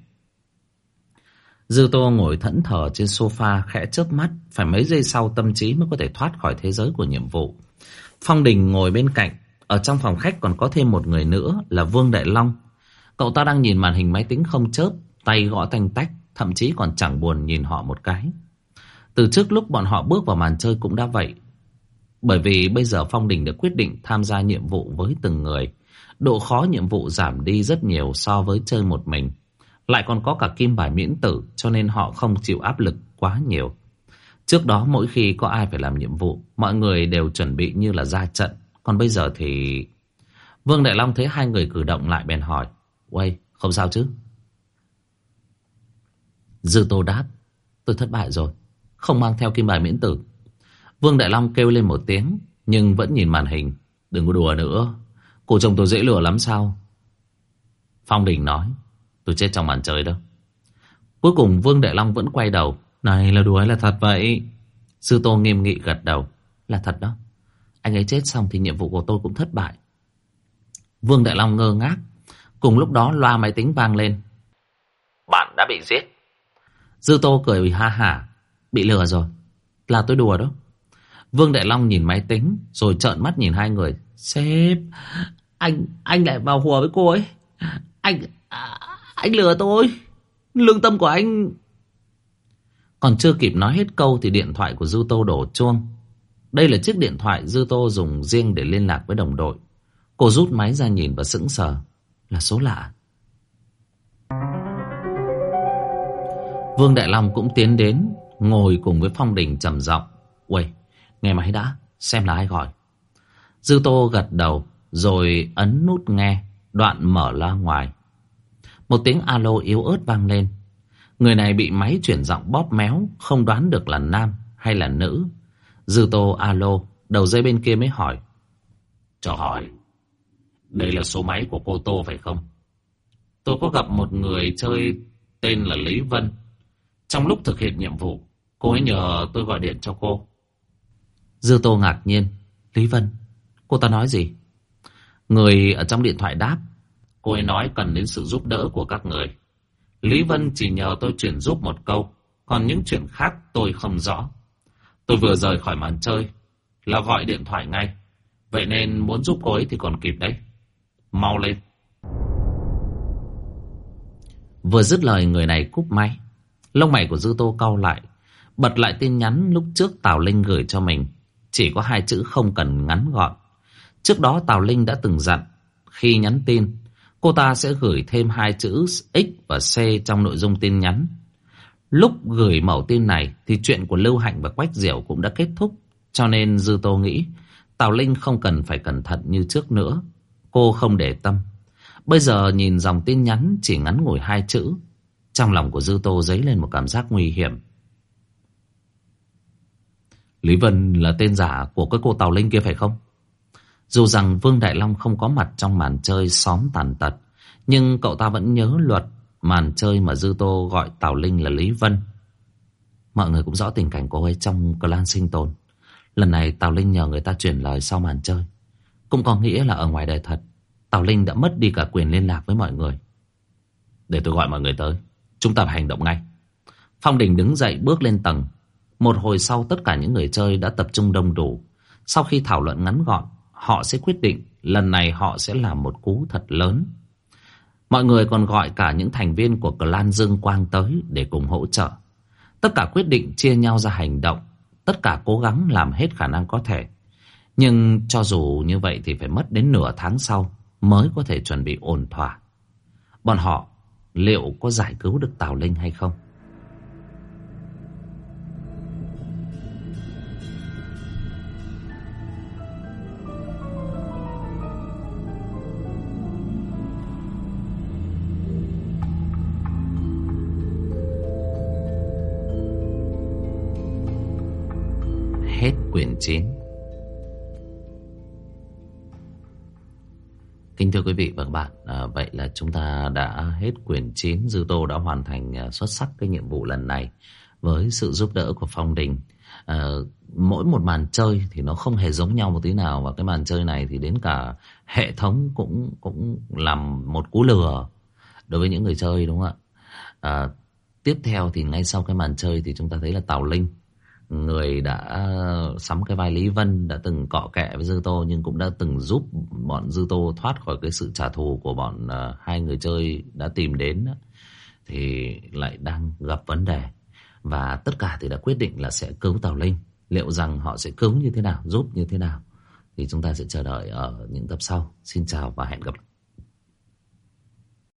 Dư Tô ngồi thẫn thờ trên sofa khẽ chớp mắt, Phải mấy giây sau tâm trí mới có thể thoát khỏi thế giới của nhiệm vụ Phong Đình ngồi bên cạnh, Ở trong phòng khách còn có thêm một người nữa là Vương Đại Long Cậu ta đang nhìn màn hình máy tính không chớp, Tay gõ tanh tách, Thậm chí còn chẳng buồn nhìn họ một cái Từ trước lúc bọn họ bước vào màn chơi cũng đã vậy, bởi vì bây giờ Phong Đình đã quyết định tham gia nhiệm vụ với từng người. Độ khó nhiệm vụ giảm đi rất nhiều so với chơi một mình. Lại còn có cả kim bài miễn tử cho nên họ không chịu áp lực quá nhiều. Trước đó mỗi khi có ai phải làm nhiệm vụ, mọi người đều chuẩn bị như là ra trận. Còn bây giờ thì... Vương Đại Long thấy hai người cử động lại bèn hỏi. Uầy, không sao chứ? Dư Tô đáp. Tôi thất bại rồi. Không mang theo kim bài miễn tử. Vương Đại Long kêu lên một tiếng Nhưng vẫn nhìn màn hình Đừng có đùa nữa Cô chồng tôi dễ lừa lắm sao Phong Đình nói Tôi chết trong màn trời đâu Cuối cùng Vương Đại Long vẫn quay đầu. Này là đùa hay là thật vậy? Sư Tô nghiêm nghị gật đầu. Là thật đó. Anh ấy chết xong thì nhiệm vụ của tôi cũng thất bại. Vương Đại Long ngơ ngác. Cùng lúc đó loa máy tính vang lên. Bạn đã bị giết. Dư Tô cười ha hả Bị lừa rồi. Là tôi đùa đó. Vương Đại Long nhìn máy tính, Rồi trợn mắt nhìn hai người. Sếp, Anh anh lại vào hùa với cô ấy. Anh à, anh lừa tôi. Lương tâm của anh. Còn chưa kịp nói hết câu Thì điện thoại của Dư Tô đổ chuông. Đây là chiếc điện thoại Dư Tô dùng riêng để liên lạc với đồng đội. Cô rút máy ra nhìn và sững sờ. Là số lạ. Vương Đại Long cũng tiến đến Ngồi cùng với Phong Đình trầm giọng. Uầy Nghe máy đã, xem là ai gọi. Dư Tô gật đầu, rồi ấn nút nghe, đoạn mở loa ngoài. Một tiếng alo yếu ớt vang lên. Người này bị máy chuyển giọng bóp méo, không đoán được là nam hay là nữ. Dư Tô alo, đầu dây bên kia mới hỏi. Cho hỏi, đây là số máy của cô Tô phải không? Tôi có gặp một người chơi tên là Lý Vân. Trong lúc thực hiện nhiệm vụ, cô ấy nhờ tôi gọi điện cho cô. Dư Tô ngạc nhiên. Lý Vân, cô ta nói gì? Người ở trong điện thoại đáp. Cô ấy nói cần đến sự giúp đỡ của các người. Lý Vân chỉ nhờ tôi chuyển giúp một câu. Còn những chuyện khác tôi không rõ. Tôi vừa rời khỏi màn chơi. Là gọi điện thoại ngay. Vậy nên muốn giúp cô ấy thì còn kịp đấy. Mau lên. Vừa dứt lời người này cúp máy. Lông mày của Dư Tô cau lại. Bật lại tin nhắn lúc trước Tào Linh gửi cho mình. Chỉ có hai chữ không cần ngắn gọn. Trước đó Tào Linh đã từng dặn, khi nhắn tin, cô ta sẽ gửi thêm hai chữ X và C trong nội dung tin nhắn. Lúc gửi mẫu tin này thì chuyện của Lưu Hạnh và Quách Diểu cũng đã kết thúc. Cho nên Dư Tô nghĩ, Tào Linh không cần phải cẩn thận như trước nữa. Cô không để tâm. Bây giờ nhìn dòng tin nhắn chỉ ngắn ngủi hai chữ. Trong lòng của Dư Tô dấy lên một cảm giác nguy hiểm. Lý Vân là tên giả của cái cô Tào Linh kia phải không? Dù rằng Vương Đại Long không có mặt trong màn chơi xóm tàn tật, nhưng cậu ta vẫn nhớ luật màn chơi mà Dư Tô gọi Tào Linh là Lý Vân. Mọi người cũng rõ tình cảnh cô ấy trong clan sinh tồn. Lần này Tào Linh nhờ người ta chuyển lời sau màn chơi. Cũng có nghĩa là ở ngoài đời thật, Tào Linh đã mất đi cả quyền liên lạc với mọi người. Để tôi gọi mọi người tới, chúng ta phải hành động ngay. Phong Đình đứng dậy bước lên tầng. Một hồi sau tất cả những người chơi đã tập trung đông đủ. Sau khi thảo luận ngắn gọn, họ sẽ quyết định lần này họ sẽ làm một cú thật lớn. Mọi người còn gọi cả những thành viên của clan Dương Quang tới để cùng hỗ trợ. Tất cả quyết định chia nhau ra hành động, tất cả cố gắng làm hết khả năng có thể. Nhưng cho dù như vậy thì phải mất đến nửa tháng sau mới có thể chuẩn bị ổn thỏa. Bọn họ liệu có giải cứu được Tào Linh hay không? 19 Kính thưa quý vị và các bạn à, Vậy là chúng ta đã hết quyển 9 Dư Tô đã hoàn thành à, xuất sắc cái nhiệm vụ lần này Với sự giúp đỡ của Phong Đình. À, Mỗi một màn chơi thì nó không hề giống nhau một tí nào Và cái màn chơi này thì đến cả hệ thống cũng cũng làm một cú lừa Đối với những người chơi đúng không ạ? À, Tiếp theo thì ngay sau cái màn chơi thì chúng ta thấy là Tào Linh người đã sắm cái vai Lý Vân đã từng cọ kẹ với Dư Tô nhưng cũng đã từng giúp bọn Dư Tô thoát khỏi cái sự trả thù của bọn uh, hai người chơi đã tìm đến thì lại đang gặp vấn đề. Và tất cả thì đã quyết định là sẽ cứu Tào Linh. Liệu rằng họ sẽ cứu như thế nào giúp như thế nào thì chúng ta sẽ chờ đợi ở những tập sau. Xin chào và hẹn gặp lại.